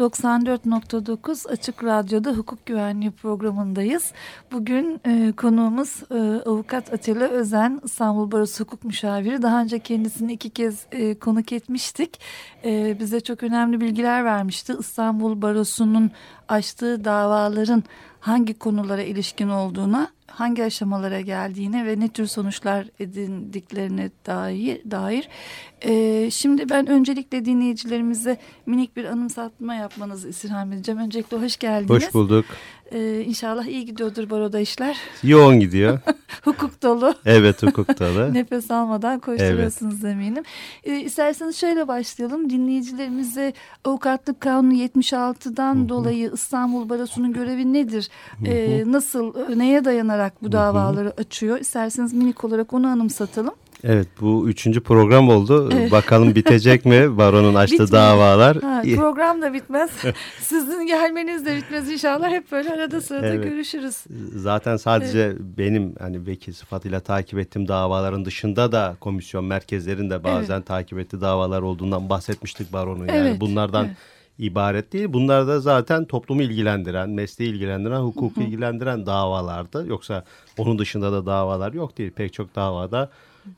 94.9 Açık Radyo'da hukuk güvenliği programındayız. Bugün e, konuğumuz e, avukat Atilla Özen, İstanbul Barosu Hukuk Müşaviri. Daha önce kendisini iki kez e, konuk etmiştik. E, bize çok önemli bilgiler vermişti. İstanbul Barosu'nun açtığı davaların hangi konulara ilişkin olduğuna hangi aşamalara geldiğine ve ne tür sonuçlar edindiklerine dair. dair. Ee, şimdi ben öncelikle dinleyicilerimize minik bir anımsatma yapmanızı istirham edeceğim. Öncelikle hoş geldiniz. Hoş bulduk. Ee, inşallah iyi gidiyordur baroda işler. Yoğun gidiyor. hukuk dolu. Evet hukuk dolu. Nefes almadan koşturuyorsunuz evet. eminim. Ee, isterseniz şöyle başlayalım. Dinleyicilerimize avukatlık kanunu 76'dan Hı -hı. dolayı İstanbul Barosu'nun görevi nedir? Ee, nasıl, neye dayanarak bu davaları Hı -hı. açıyor? İsterseniz minik olarak onu anımsatalım. Evet bu üçüncü program oldu. Evet. Bakalım bitecek mi Baron'un açtığı Bitmiyor. davalar? Ha, program da bitmez. Sizin gelmeniz de bitmez inşallah. Hep böyle arada sırada evet. görüşürüz. Zaten sadece evet. benim hani vekil sıfatıyla takip ettiğim davaların dışında da komisyon merkezlerinde bazen evet. takip ettiği davalar olduğundan bahsetmiştik Baron'un. Yani evet. bunlardan evet ibaret değil. Bunlar da zaten toplumu ilgilendiren, mesleği ilgilendiren, hukuku ilgilendiren davalardı. Yoksa onun dışında da davalar yok değil. Pek çok davada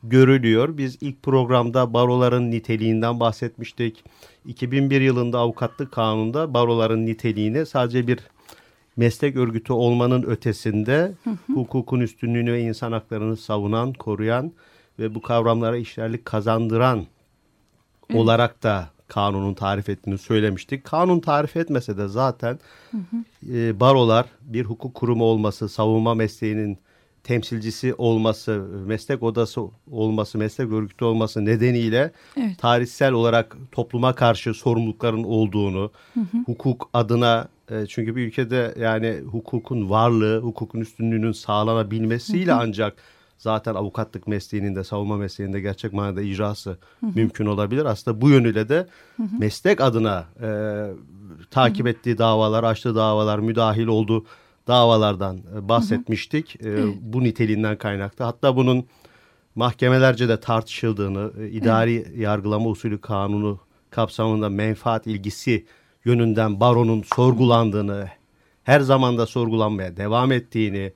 görülüyor. Biz ilk programda baroların niteliğinden bahsetmiştik. 2001 yılında avukatlık kanununda baroların niteliğini sadece bir meslek örgütü olmanın ötesinde hukukun üstünlüğünü ve insan haklarını savunan, koruyan ve bu kavramlara işlerlik kazandıran evet. olarak da kanunun tarif ettiğini söylemiştik. Kanun tarif etmese de zaten hı hı. E, barolar bir hukuk kurumu olması, savunma mesleğinin temsilcisi olması, meslek odası olması, meslek örgütü olması nedeniyle evet. tarihsel olarak topluma karşı sorumlulukların olduğunu, hı hı. hukuk adına e, çünkü bir ülkede yani hukukun varlığı, hukukun üstünlüğünün sağlanabilmesiyle hı hı. ancak zaten avukatlık mesleğinin de savunma mesleğinde gerçek manada icrası hı hı. mümkün olabilir. Aslında bu yönüyle de hı hı. meslek adına e, takip hı hı. ettiği davalar, açtığı davalar, müdahil olduğu davalardan e, bahsetmiştik. Hı hı. Bu niteliğinden kaynaklı. Hatta bunun mahkemelerce de tartışıldığını, e, idari evet. yargılama usulü kanunu kapsamında menfaat ilgisi yönünden baronun sorgulandığını, her zaman da sorgulanmaya devam ettiğini,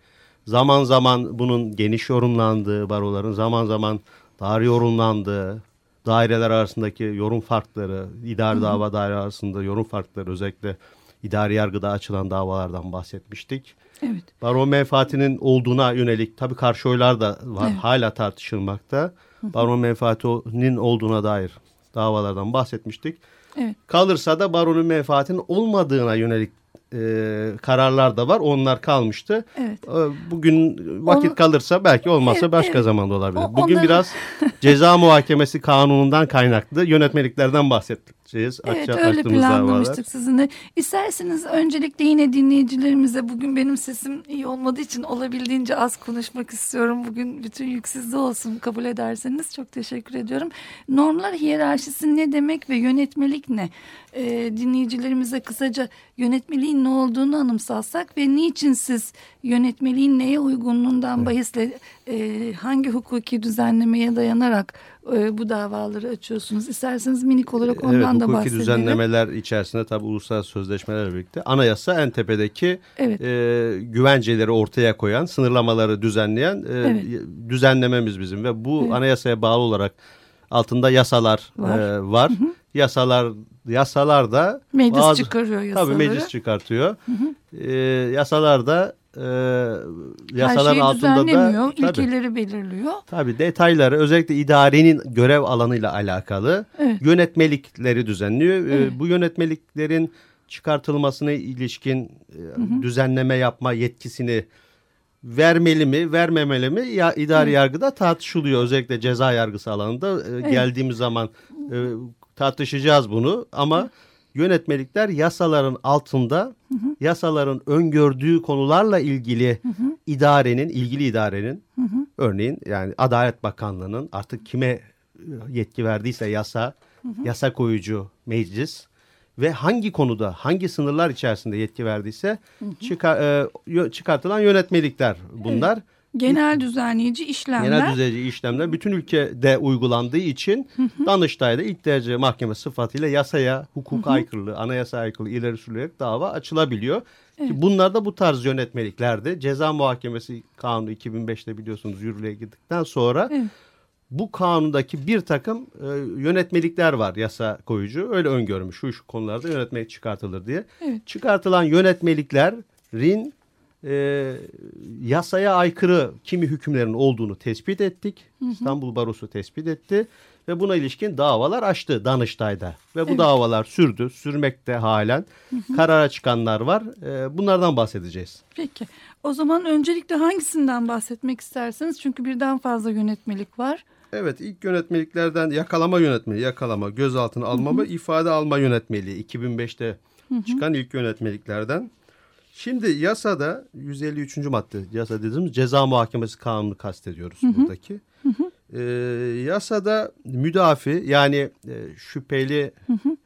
zaman zaman bunun geniş yorumlandığı, baroların zaman zaman dar yorumlandığı, daireler arasındaki yorum farkları, idari dava daire arasında yorum farkları özellikle idari yargıda açılan davalardan bahsetmiştik. Evet. Baron menfaatinin olduğuna yönelik tabii karşı oylar da var. Evet. Hala tartışılmakta. Baron menfaatinin olduğuna dair davalardan bahsetmiştik. Evet. Kalırsa da baronun menfaatinin olmadığına yönelik e, kararlar da var. Onlar kalmıştı. Evet. E, bugün vakit Onu, kalırsa belki olmazsa evet, başka evet. zamanda olabilir. O, Bugün onları... biraz ceza muhakemesi kanunundan kaynaklı yönetmeliklerden bahsedeceğiz. Evet Açça, öyle planlamıştık davalar. sizinle. İsterseniz öncelikle yine dinleyicilerimize bugün benim sesim iyi olmadığı için olabildiğince az konuşmak istiyorum. Bugün bütün yük sizde olsun kabul ederseniz çok teşekkür ediyorum. Normlar hiyerarşisi ne demek ve yönetmelik ne? Ee, dinleyicilerimize kısaca yönetmeliğin ne olduğunu anımsatsak ve niçin siz yönetmeliğin neye uygunluğundan evet. bahisle e, hangi hukuki düzenlemeye dayanarak e, bu davaları açıyorsunuz? İsterseniz minik olarak ondan evet, da bahsedelim. Hukuki düzenlemeler içerisinde tabi uluslararası sözleşmelerle birlikte anayasa en tepedeki evet. e, güvenceleri ortaya koyan, sınırlamaları düzenleyen e, evet. düzenlememiz bizim ve bu evet. anayasaya bağlı olarak altında yasalar var. E, var. Hı hı. Yasalar yasalar da meclis bazı, çıkarıyor yasaları. Tabii meclis çıkartıyor. Hı hı. E, yasalar da e, yasaların altında da ilkeleri belirliyor. Tabii detayları özellikle idarenin görev alanıyla alakalı evet. yönetmelikleri düzenliyor. E, evet. E, bu yönetmeliklerin çıkartılmasına ilişkin e, hı hı. düzenleme yapma yetkisini vermeli mi, vermemeli mi ya idari hı. yargıda tartışılıyor. Özellikle ceza yargısı alanında e, evet. geldiğimiz zaman e, tartışacağız bunu ama hı yönetmelikler yasaların altında hı hı. yasaların öngördüğü konularla ilgili hı hı. idarenin ilgili idarenin hı hı. örneğin yani Adalet Bakanlığı'nın artık kime yetki verdiyse yasa, hı hı. yasa koyucu meclis ve hangi konuda, hangi sınırlar içerisinde yetki verdiyse hı hı. Çıkar, e, çıkartılan yönetmelikler bunlar. Evet. Genel düzenleyici işlemler. Genel düzenleyici işlemler bütün ülkede uygulandığı için hı hı. Danıştay'da ilk derece mahkeme sıfatıyla yasaya, hukuka aykırılığı, anayasa aykırılığı ileri sürülerek dava açılabiliyor. Evet. Ki bunlar da bu tarz yönetmeliklerde ceza muhakemesi kanunu 2005'te biliyorsunuz yürürlüğe girdikten sonra evet. bu kanundaki bir takım e, yönetmelikler var yasa koyucu. Öyle öngörmüş şu, şu konularda yönetmelik çıkartılır diye. Evet. Çıkartılan yönetmeliklerin e, yasaya aykırı kimi hükümlerin olduğunu tespit ettik. Hı hı. İstanbul Barosu tespit etti ve buna ilişkin davalar açtı Danıştay'da. Ve bu evet. davalar sürdü, sürmekte halen. Hı hı. Karara çıkanlar var. E, bunlardan bahsedeceğiz. Peki. O zaman öncelikle hangisinden bahsetmek isterseniz? Çünkü birden fazla yönetmelik var. Evet ilk yönetmeliklerden yakalama yönetmeliği, yakalama, gözaltına alma ve ifade alma yönetmeliği 2005'te hı hı. çıkan ilk yönetmeliklerden. Şimdi yasada 153. madde yasa dediğimiz ceza muhakemesi kanunu kastediyoruz hı hı. buradaki. Hı hı. Ee, yasada müdafi yani e, şüpheli hı hı.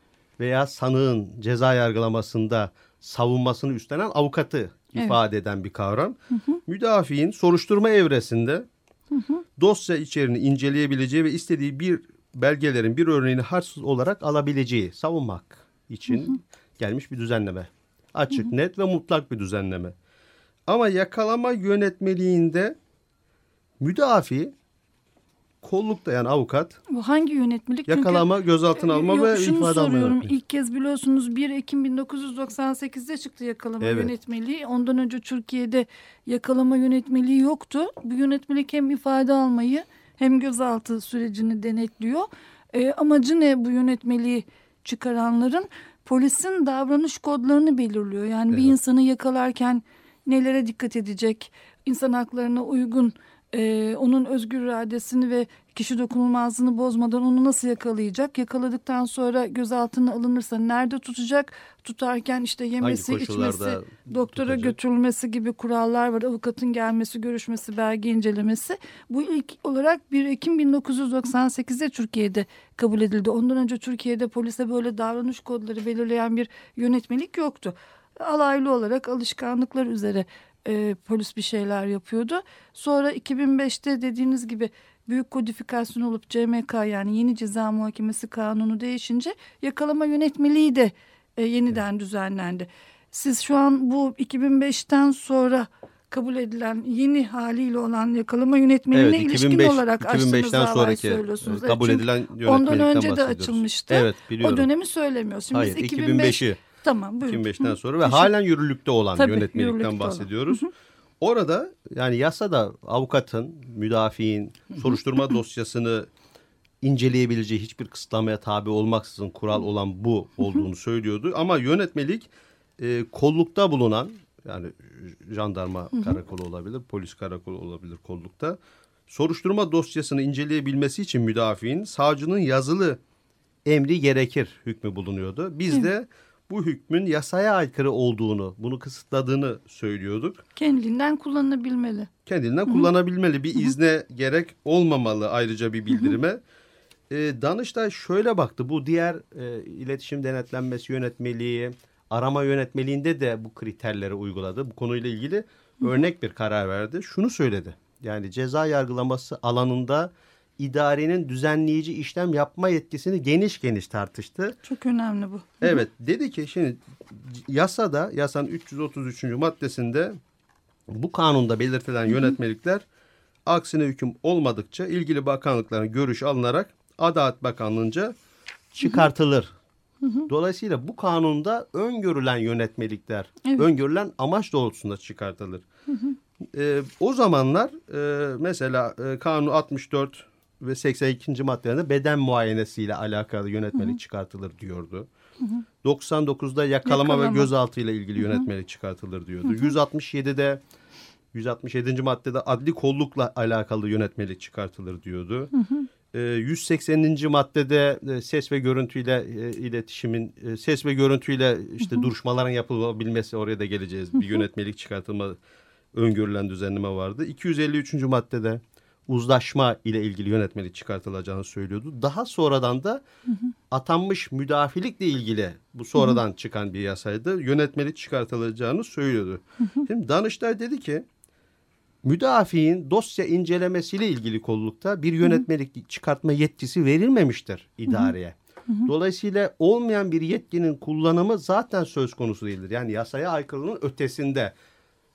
veya sanığın ceza yargılamasında savunmasını üstlenen avukatı evet. ifade eden bir kavram. Hı hı. Müdafiğin soruşturma evresinde hı hı. dosya içeriğini inceleyebileceği ve istediği bir belgelerin bir örneğini harçsız olarak alabileceği savunmak için hı hı. gelmiş bir düzenleme. Açık, hı hı. net ve mutlak bir düzenleme. Ama yakalama yönetmeliğinde müdafi kollukta yani avukat. Bu hangi yönetmelik? Yakalama, Çünkü, gözaltına alma yok, ve ifade alma. Soruyorum. İlk kez biliyorsunuz 1 Ekim 1998'de çıktı yakalama evet. yönetmeliği. Ondan önce Türkiye'de yakalama yönetmeliği yoktu. Bu yönetmelik hem ifade almayı hem gözaltı sürecini denetliyor. E, amacı ne bu yönetmeliği çıkaranların? Polisin davranış kodlarını belirliyor. Yani evet. bir insanı yakalarken nelere dikkat edecek, insan haklarına uygun, e, onun özgür iradesini ve kişi dokunulmazlığını bozmadan onu nasıl yakalayacak? Yakaladıktan sonra gözaltına alınırsa nerede tutacak? Tutarken işte yemesi, içmesi, doktora tutacak? götürülmesi gibi kurallar var. Avukatın gelmesi, görüşmesi, belge incelemesi. Bu ilk olarak 1 Ekim 1998'de Türkiye'de kabul edildi. Ondan önce Türkiye'de polise böyle davranış kodları belirleyen bir yönetmelik yoktu. Alaylı olarak alışkanlıklar üzere e, polis bir şeyler yapıyordu. Sonra 2005'te dediğiniz gibi büyük kodifikasyon olup CMK yani yeni ceza muhakemesi kanunu değişince yakalama yönetmeliği de e, yeniden evet. düzenlendi. Siz şu an bu 2005'ten sonra kabul edilen yeni haliyle olan yakalama yönetmeliğine evet, 2005, ilişkin olarak 2005'ten sonraki söylüyorsunuz. kabul evet, edilen yönetmelikten Ondan önce de açılmıştı. Evet biliyorum. O dönemi söylemiyoruz. Şimdi Hayır 2005, 2005'i Tamam buyurun. 2005'ten sonra ve halen yürürlükte olan Tabii, yönetmelikten bahsediyoruz. Olan. Orada yani yasada avukatın, müdafiğin soruşturma dosyasını inceleyebileceği hiçbir kısıtlamaya tabi olmaksızın kural olan bu olduğunu söylüyordu. Ama yönetmelik e, kollukta bulunan yani jandarma karakolu olabilir, polis karakolu olabilir kollukta. Soruşturma dosyasını inceleyebilmesi için müdafiğin savcının yazılı emri gerekir hükmü bulunuyordu. Biz de bu hükmün yasaya aykırı olduğunu, bunu kısıtladığını söylüyorduk. Kendinden kullanabilmeli. Kendinden Hı-hı. kullanabilmeli. Bir izne gerek olmamalı ayrıca bir bildirime. E, Danıştay şöyle baktı. Bu diğer e, iletişim denetlenmesi yönetmeliği, arama yönetmeliğinde de bu kriterleri uyguladı. Bu konuyla ilgili Hı-hı. örnek bir karar verdi. Şunu söyledi. Yani ceza yargılaması alanında idarenin düzenleyici işlem yapma yetkisini geniş geniş tartıştı. Çok önemli bu. Evet dedi ki şimdi yasada yasanın 333. maddesinde bu kanunda belirtilen yönetmelikler aksine hüküm olmadıkça ilgili bakanlıkların görüş alınarak Adalet Bakanlığı'nca çıkartılır. Dolayısıyla bu kanunda öngörülen yönetmelikler, evet. öngörülen amaç doğrultusunda çıkartılır. Ee, o zamanlar e, mesela e, kanun 64 ve 82. maddelerinde beden muayenesiyle alakalı yönetmelik hı hı. çıkartılır diyordu. Hı hı. 99'da yakalama, yakalama. ve gözaltı ile ilgili yönetmelik çıkartılır diyordu. Hı hı. 167'de 167. maddede adli kollukla alakalı yönetmelik çıkartılır diyordu. Hı hı. 180. maddede e, ses ve görüntüyle e, iletişimin e, ses ve görüntüyle işte hı hı. duruşmaların yapılabilmesi oraya da geleceğiz. Bir yönetmelik çıkartılma öngörülen düzenleme vardı. 253. maddede uzlaşma ile ilgili yönetmelik çıkartılacağını söylüyordu. Daha sonradan da hı hı. atanmış müdafilikle ilgili bu sonradan çıkan bir yasaydı. Yönetmelik çıkartılacağını söylüyordu. Şimdi Danıştay dedi ki müdafiğin dosya incelemesiyle ilgili kollukta bir yönetmelik hı çıkartma yetkisi verilmemiştir idareye. Dolayısıyla olmayan bir yetkinin kullanımı zaten söz konusu değildir. Yani yasaya aykırılığın ötesinde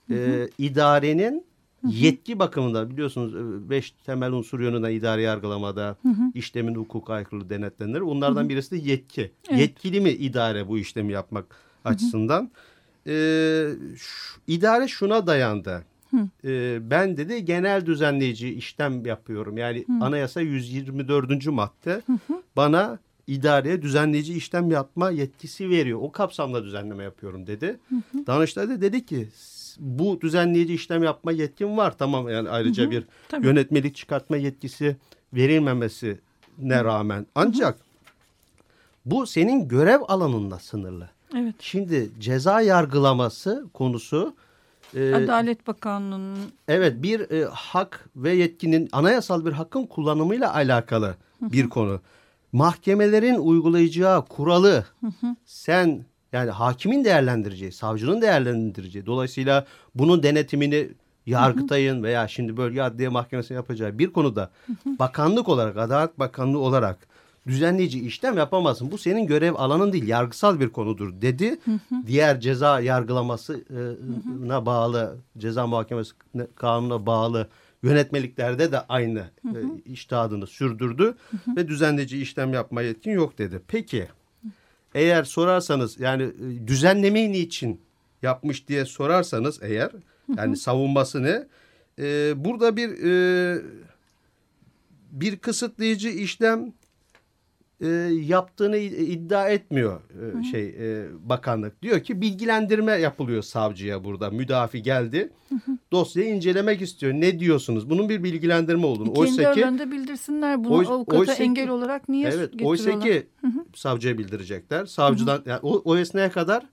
hı hı. E, idarenin Yetki bakımında biliyorsunuz e, beş temel unsur yönünden idari yargılamada hı hı. işlemin hukuk aykırılığı denetlenir. Onlardan hı hı. birisi de yetki. Evet. Yetkili mi idare bu işlemi yapmak hı hı. açısından? Ee, şu, idare şuna dayandı. Ee, ben dedi genel düzenleyici işlem yapıyorum. Yani hı. anayasa 124. madde hı hı. bana idareye düzenleyici işlem yapma yetkisi veriyor. O kapsamda düzenleme yapıyorum dedi. Hı hı. Danıştay da dedi ki bu düzenleyici işlem yapma yetkin var. Tamam yani ayrıca hı hı, bir tabii. yönetmelik çıkartma yetkisi verilmemesine hı. rağmen. Ancak hı hı. bu senin görev alanında sınırlı. Evet. Şimdi ceza yargılaması konusu e, Adalet Bakanlığı'nın Evet bir e, hak ve yetkinin anayasal bir hakkın kullanımıyla alakalı hı hı. bir konu. Mahkemelerin uygulayacağı kuralı hı hı. sen yani hakimin değerlendireceği, savcının değerlendireceği. Dolayısıyla bunun denetimini Yargıtay'ın veya şimdi bölge adliye mahkemesi yapacağı bir konuda bakanlık olarak, Adalet Bakanlığı olarak düzenleyici işlem yapamazsın. Bu senin görev alanın değil, yargısal bir konudur dedi. Diğer ceza yargılamasına bağlı, ceza muhakemesi kanununa bağlı yönetmeliklerde de aynı. E, iştihadını sürdürdü ve düzenleyici işlem yapma yetkin yok dedi. Peki eğer sorarsanız yani e, düzenlemeyi niçin yapmış diye sorarsanız eğer yani savunması ne? Ee, burada bir e, bir kısıtlayıcı işlem e, yaptığını iddia etmiyor e, şey e, bakanlık. Diyor ki bilgilendirme yapılıyor savcıya burada. Müdafi geldi. Dosyayı incelemek istiyor. Ne diyorsunuz? Bunun bir bilgilendirme olduğunu. Kendi oysa ki, aralarında bildirsinler bunu oy, avukata oysa engel olarak niye evet? Oysa ki savcıya bildirecekler. Savcıdan yani o, o esneye kadar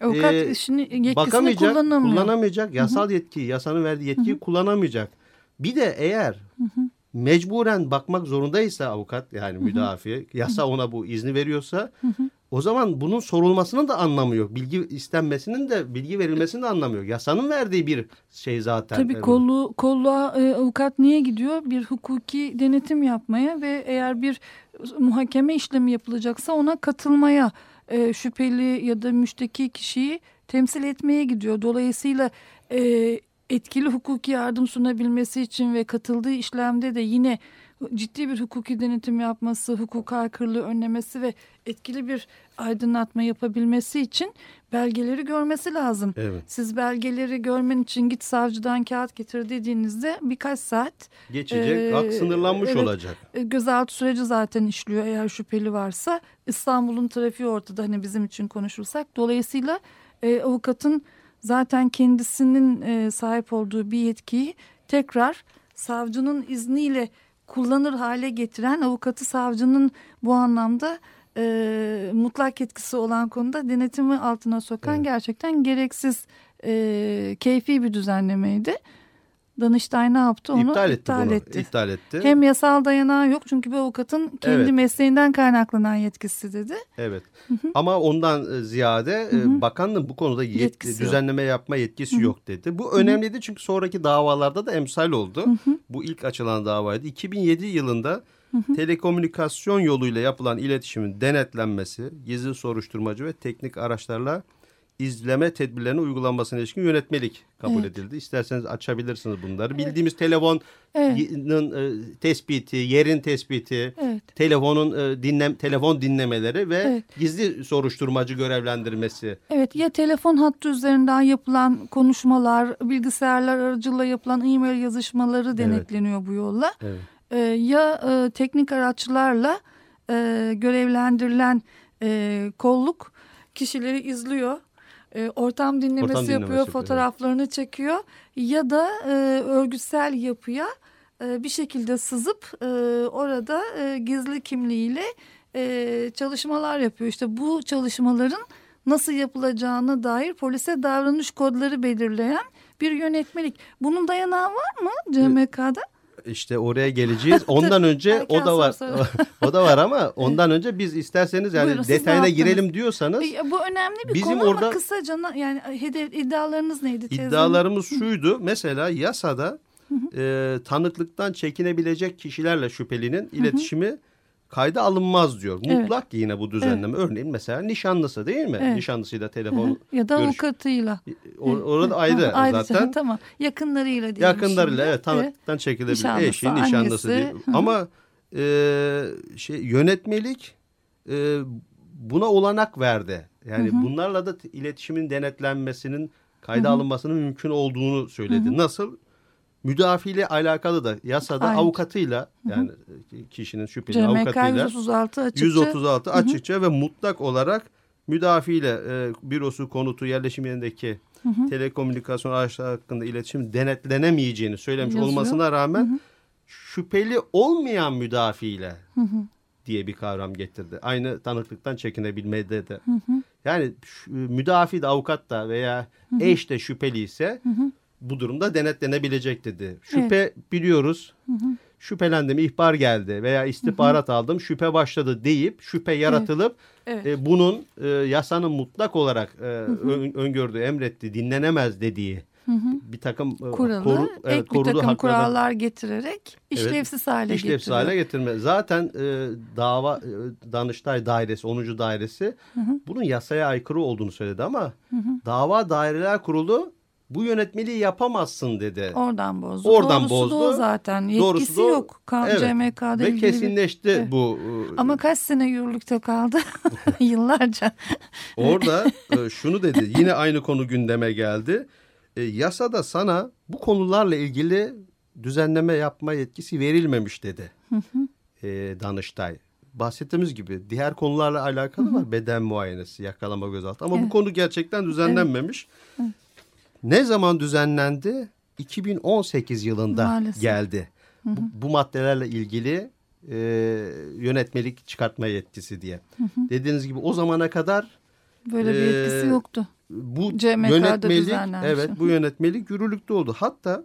Avukat e, işini yetkisini bakamayacak, kullanamıyor. Kullanamayacak. Yasal yetkiyi, yasanın verdiği yetkiyi kullanamayacak. Bir de eğer mecburen bakmak zorundaysa avukat yani müdafi yasa ona bu izni veriyorsa o zaman bunun sorulmasının da anlamı yok. Bilgi istenmesinin de bilgi verilmesinin de anlamı yok. Yasanın verdiği bir şey zaten. Tabii kollu, kolluğa e, avukat niye gidiyor? Bir hukuki denetim yapmaya ve eğer bir muhakeme işlemi yapılacaksa ona katılmaya e, şüpheli ya da müşteki kişiyi temsil etmeye gidiyor. Dolayısıyla e, etkili hukuki yardım sunabilmesi için ve katıldığı işlemde de yine ciddi bir hukuki denetim yapması, hukuk aykırılığı önlemesi ve etkili bir aydınlatma yapabilmesi için belgeleri görmesi lazım. Evet. Siz belgeleri görmen için git savcıdan kağıt getir dediğinizde birkaç saat geçecek, e, hak sınırlanmış evet, olacak. E, gözaltı süreci zaten işliyor eğer şüpheli varsa. İstanbul'un trafiği ortada hani bizim için konuşursak. Dolayısıyla e, avukatın zaten kendisinin e, sahip olduğu bir yetkiyi tekrar savcının izniyle kullanır hale getiren avukatı savcının bu anlamda e, mutlak etkisi olan konuda denetimi altına sokan evet. gerçekten gereksiz e, keyfi bir düzenlemeydi. Danıştay ne yaptı? Onu iptal etti. Iptal, etti. iptal etti. Hem yasal dayanağı yok çünkü bir avukatın kendi evet. mesleğinden kaynaklanan yetkisi dedi. Evet. Hı hı. Ama ondan e, ziyade hı hı. E, bakanlığın bu konuda yet yetkisi düzenleme yok. yapma yetkisi hı hı. yok dedi. Bu önemliydi çünkü sonraki davalarda da emsal oldu. Hı hı. Bu ilk açılan davaydı. 2007 yılında Hı hı. Telekomünikasyon yoluyla yapılan iletişimin denetlenmesi, gizli soruşturmacı ve teknik araçlarla izleme tedbirlerinin uygulanmasına ilişkin yönetmelik kabul evet. edildi. İsterseniz açabilirsiniz bunları. Evet. Bildiğimiz telefonun evet. E, tespiti, yerin tespiti, evet. telefonun e, dinlem telefon dinlemeleri ve evet. gizli soruşturmacı görevlendirmesi. Evet ya telefon hattı üzerinden yapılan konuşmalar, bilgisayarlar aracılığıyla yapılan e-mail yazışmaları denetleniyor evet. bu yolla. Evet. E, ya e, teknik araçlarla e, görevlendirilen e, kolluk kişileri izliyor e, ortam dinlemesi ortam yapıyor, dinlemesi fotoğraflarını evet. çekiyor ya da e, örgütsel yapıya e, bir şekilde sızıp e, orada e, gizli kimliğiyle e, çalışmalar yapıyor. İşte bu çalışmaların nasıl yapılacağına dair polise davranış kodları belirleyen bir yönetmelik. Bunun dayanağı var mı CMK'da? İşte oraya geleceğiz. Ondan önce o da var. o da var ama ondan önce biz isterseniz yani Buyurun, detayına girelim diyorsanız. Bu önemli bir bizim konu orada, ama kısaca yani hedef iddialarınız neydi? İddialarımız şuydu. Mesela yasada e, tanıklıktan çekinebilecek kişilerle şüphelinin iletişimi kayda alınmaz diyor. Mutlak evet. yine bu düzenleme. Evet. Örneğin mesela nişanlısı değil mi? Evet. Nişanlısıyla telefon ya da görüş... avukatıyla. Or orada ayrı ha, zaten. Tamam. Yakınlarıyla diyelim. Yakınlarıyla evet tanıklıktan evet. çekilebilir. Nişanlısı, Eşi, nişanlısı değil. Ama e, şey yönetmelik e, buna olanak verdi. Yani Hı -hı. bunlarla da iletişimin denetlenmesinin kayda Hı -hı. alınmasının mümkün olduğunu söyledi. Hı -hı. Nasıl? Müdafiyle alakalı da yasada Aynen. avukatıyla yani Hı-hı. kişinin şüpheli CMK avukatıyla 136 açıkça, 136 açıkça ve mutlak olarak müdafiyle e, bürosu konutu yerleşim yerindeki Hı-hı. telekomünikasyon araçları hakkında iletişim denetlenemeyeceğini söylemiş Yazıyor. olmasına rağmen Hı-hı. şüpheli olmayan müdafiyle Hı-hı. diye bir kavram getirdi. Aynı tanıklıktan çekinebilmede de. Hı-hı. Yani şu, müdafi de avukat da veya Hı-hı. eş de şüpheli ise Hı-hı bu durumda denetlenebilecek dedi. Şüphe evet. biliyoruz. Hı hı. Şüphelendim, ihbar geldi veya istihbarat hı hı. aldım, şüphe başladı deyip şüphe yaratılıp evet. Evet. E, bunun e, yasanın mutlak olarak e, hı hı. Ön, öngördüğü, emretti, dinlenemez dediği hı hı. bir takım e, Kuralı, koru, evet, ek bir takım haklardan, kurallar getirerek işlevsiz evet, hale işlevsiz getiriyor. hale getirme. Zaten e, dava e, Danıştay Dairesi 10. Dairesi hı hı. bunun yasaya aykırı olduğunu söyledi ama hı hı. Dava Daireler Kurulu bu yönetmeliği yapamazsın dedi. Oradan bozdu. Oradan Doğrusu bozdu. O zaten. Yetkisi Doğrusu da, yok. evet. CMK'da Ve kesinleşti evet. bu. E, Ama kaç sene yürürlükte kaldı? Yıllarca. Orada e, şunu dedi. Yine aynı konu gündeme geldi. E, yasada sana bu konularla ilgili düzenleme yapma yetkisi verilmemiş dedi. e, Danıştay bahsettiğimiz gibi diğer konularla alakalı var. Beden muayenesi, yakalama gözaltı. Ama evet. bu konu gerçekten düzenlenmemiş. Evet. Ne zaman düzenlendi? 2018 yılında Maalesef. geldi. Hı hı. Bu, bu maddelerle ilgili e, yönetmelik çıkartma yetkisi diye. Hı hı. Dediğiniz gibi o zamana kadar böyle bir yetkisi e, yoktu. Bu CMK'da yönetmelik evet bu yönetmelik yürürlükte oldu. Hatta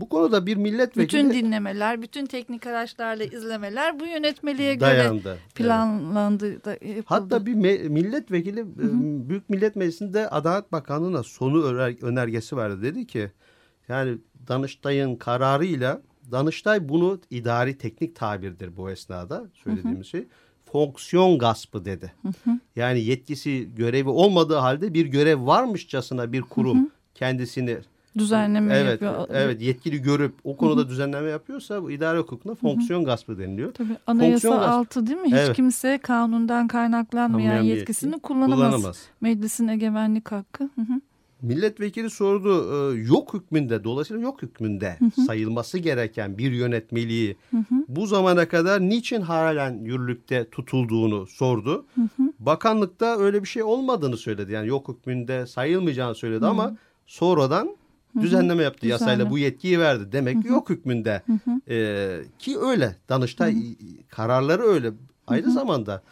bu konuda bir milletvekili... Bütün dinlemeler, bütün teknik araçlarla izlemeler bu yönetmeliğe dayandı. göre planlandı. Evet. Da, yapıldı. Hatta bir milletvekili hı hı. E, Büyük Millet Meclisi'nde Adalet Bakanlığı'na sonu önergesi verdi. Dedi ki yani Danıştay'ın kararıyla Danıştay bunu idari teknik tabirdir bu esnada söylediğimiz hı şey. Fonksiyon gaspı dedi. Hı hı. Yani yetkisi görevi olmadığı halde bir görev varmışçasına bir kurum kendisini düzenleme evet, yapıyor. Evet yetkili görüp o konuda düzenleme yapıyorsa bu idare hukukuna fonksiyon gaspı deniliyor. Tabii anayasa fonksiyon altı değil mi? Hiç evet. kimse kanundan kaynaklanmayan Anlayan yetkisini yetki, kullanamaz. kullanamaz. Meclisin egemenlik hakkı. Hı -hı. Milletvekili sordu e, yok hükmünde dolayısıyla yok hükmünde hı hı. sayılması gereken bir yönetmeliği hı hı. bu zamana kadar niçin halen yürürlükte tutulduğunu sordu. Hı hı. Bakanlık da öyle bir şey olmadığını söyledi. Yani yok hükmünde sayılmayacağını söyledi hı. ama sonradan düzenleme yaptı Düzenle. yasayla bu yetkiyi verdi. Demek Hı -hı. yok hükmünde. Hı -hı. Ee, ki öyle Danıştay Hı -hı. kararları öyle. Aynı Hı -hı. zamanda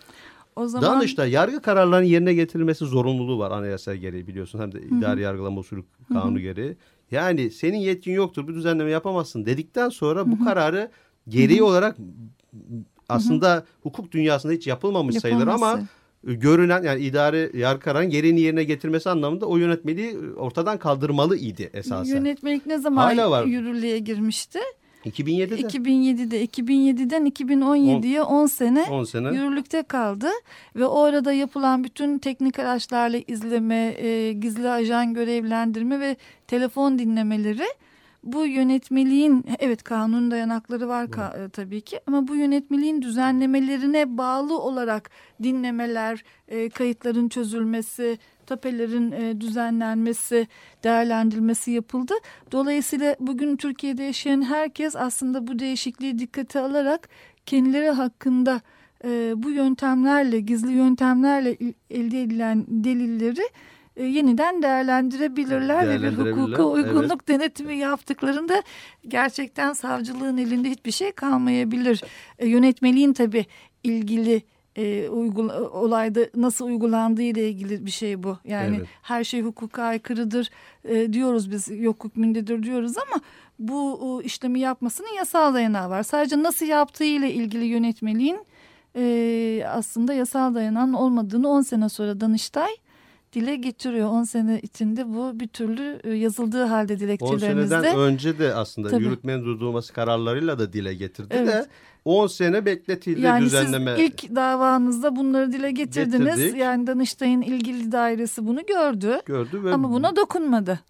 o zaman... Danıştay yargı kararlarının yerine getirilmesi zorunluluğu var anayasa gereği biliyorsun. Hem de idari yargılama usulü kanunu Hı -hı. gereği. Yani senin yetkin yoktur bu düzenleme yapamazsın dedikten sonra Hı -hı. bu kararı gereği Hı -hı. olarak aslında Hı -hı. hukuk dünyasında hiç yapılmamış Yapılması. sayılır ama görünen yani idare yargı kararının gereğini yerine getirmesi anlamında o yönetmeliği ortadan kaldırmalı idi esasen. Yönetmelik ne zaman Hala var. yürürlüğe girmişti? 2007'de. 2007'de 2007'den 2017'ye 10 sene, 10 sene yürürlükte kaldı ve orada yapılan bütün teknik araçlarla izleme, e, gizli ajan görevlendirme ve telefon dinlemeleri bu yönetmeliğin evet kanun dayanakları var ka, e, tabii ki ama bu yönetmeliğin düzenlemelerine bağlı olarak dinlemeler, e, kayıtların çözülmesi, tapelerin e, düzenlenmesi, değerlendirilmesi yapıldı. Dolayısıyla bugün Türkiye'de yaşayan herkes aslında bu değişikliği dikkate alarak kendileri hakkında e, bu yöntemlerle, gizli yöntemlerle elde edilen delilleri e, yeniden değerlendirebilirler ve bir hukuka uygunluk evet. denetimi yaptıklarında gerçekten savcılığın elinde hiçbir şey kalmayabilir. E, yönetmeliğin tabii ilgili e, uygula, olayda nasıl uygulandığı ile ilgili bir şey bu. Yani evet. her şey hukuka aykırıdır e, diyoruz biz yok hükmündedir diyoruz ama bu o, işlemi yapmasının yasal dayanağı var. Sadece nasıl yaptığı ile ilgili yönetmeliğin e, aslında yasal dayanan olmadığını 10 sene sonra Danıştay dile getiriyor. 10 sene içinde bu bir türlü e, yazıldığı halde dilekçelerinizde. 10 seneden önce de aslında Tabii. yürütmenin durdurulması kararlarıyla da dile getirdi evet. de 10 sene bekletildi yani düzenleme. Yani siz ilk davanızda bunları dile getirdiniz. Getirdik. Yani Danıştay'ın ilgili dairesi bunu gördü. Gördü ve ama buna dokunmadı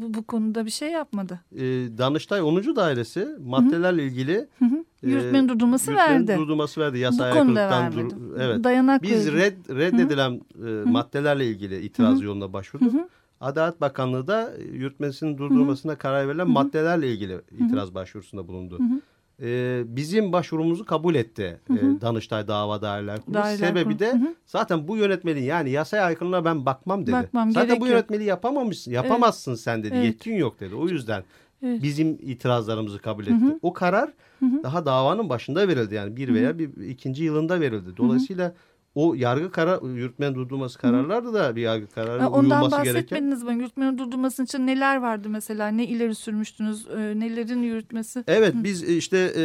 bu, bu konuda bir şey yapmadı. E, Danıştay 10. Dairesi maddelerle ilgili hı hı. Yürütmenin e, durdurması verdi. durdurması verdi. Yasa aykırılıktan dur evet. Dayanak Biz red, reddedilen hı hı. E, maddelerle ilgili itiraz hı hı. yoluna başvurduk. Hı hı. Adalet Bakanlığı da yürütmesinin hı hı. karar verilen hı hı. maddelerle ilgili itiraz hı hı. başvurusunda bulundu. Hı hı e, bizim başvurumuzu kabul etti hı hı. E, Danıştay Dava Daireler Kurulu. Sebebi de hı hı. zaten bu yönetmeliğin yani yasaya aykırılığına ben bakmam dedi. Bakmam zaten bu yönetmeliği yapamamışsın, yapamazsın evet. sen dedi. Evet. Yetkin yok dedi. O yüzden evet. bizim itirazlarımızı kabul etti. Hı hı. O karar hı hı. daha davanın başında verildi yani bir veya bir ikinci yılında verildi. Dolayısıyla hı hı o yargı karar yürütmenin durdurması kararlarda da bir yargı kararı yani Ondan bahsetmediniz mi? Yürütmenin durdurması için neler vardı mesela? Ne ileri sürmüştünüz? E, nelerin yürütmesi? Evet Hı. biz işte e,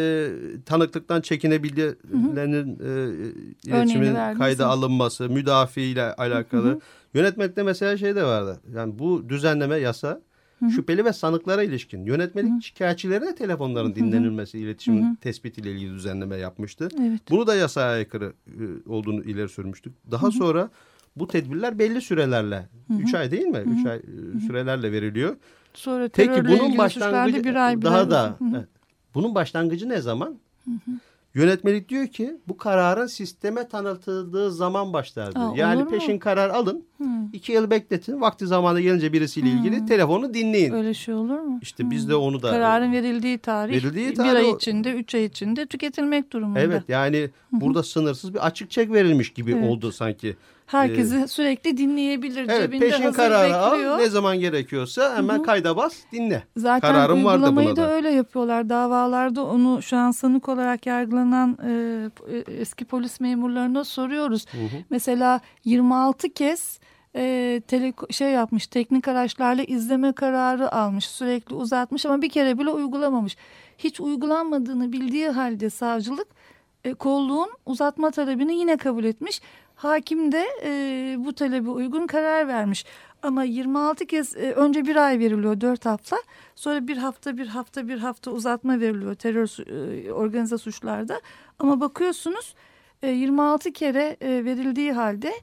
tanıklıktan çekinebilenlerin e, iletişimin kayda alınması, müdafi ile alakalı. Hı. Yönetmekte mesela şey de vardı. Yani bu düzenleme yasa Hı-hı. şüpheli ve sanıklara ilişkin yönetmelik Hı-hı. şikayetçilere telefonların Hı-hı. dinlenilmesi, iletişimin Hı-hı. tespitiyle ilgili düzenleme yapmıştı. Evet. Bunu da yasaya aykırı e, olduğunu ileri sürmüştük. Daha Hı-hı. sonra bu tedbirler belli sürelerle, Hı-hı. üç ay değil mi? Hı-hı. Üç ay Hı-hı. sürelerle veriliyor. Sonra Peki bunun başlangıcı bir ay bir daha ay. da Hı-hı. bunun başlangıcı ne zaman? Hı-hı. Yönetmelik diyor ki bu kararın sisteme tanıtıldığı zaman başlar diyor. Aa, yani peşin mu? karar alın. Hmm. iki yıl bekletin. Vakti zamanı gelince birisiyle hmm. ilgili telefonu dinleyin. Öyle şey olur mu? İşte hmm. biz de onu da... Kararın verildiği tarih, verildiği tarih bir ay içinde, üç ay içinde tüketilmek durumunda. Evet yani burada sınırsız bir açık çek verilmiş gibi evet. oldu sanki. Herkesi ee, sürekli dinleyebilir. Evet, Cebinde peşin hazır kararı bekliyor. al. Ne zaman gerekiyorsa hemen Hı-hı. kayda bas dinle. Zaten Kararım uygulamayı var da, da öyle yapıyorlar. Davalarda onu şu an sanık olarak yargılanan e, eski polis memurlarına soruyoruz. Hı-hı. Mesela 26 kez e, tele, şey yapmış teknik araçlarla izleme kararı almış sürekli uzatmış ama bir kere bile uygulamamış. Hiç uygulanmadığını bildiği halde savcılık e, kolluğun uzatma talebini yine kabul etmiş Hakim de e, bu talebe uygun karar vermiş. Ama 26 kez e, önce bir ay veriliyor 4 hafta. Sonra bir hafta bir hafta bir hafta uzatma veriliyor terör e, organize suçlarda. Ama bakıyorsunuz e, 26 kere e, verildiği halde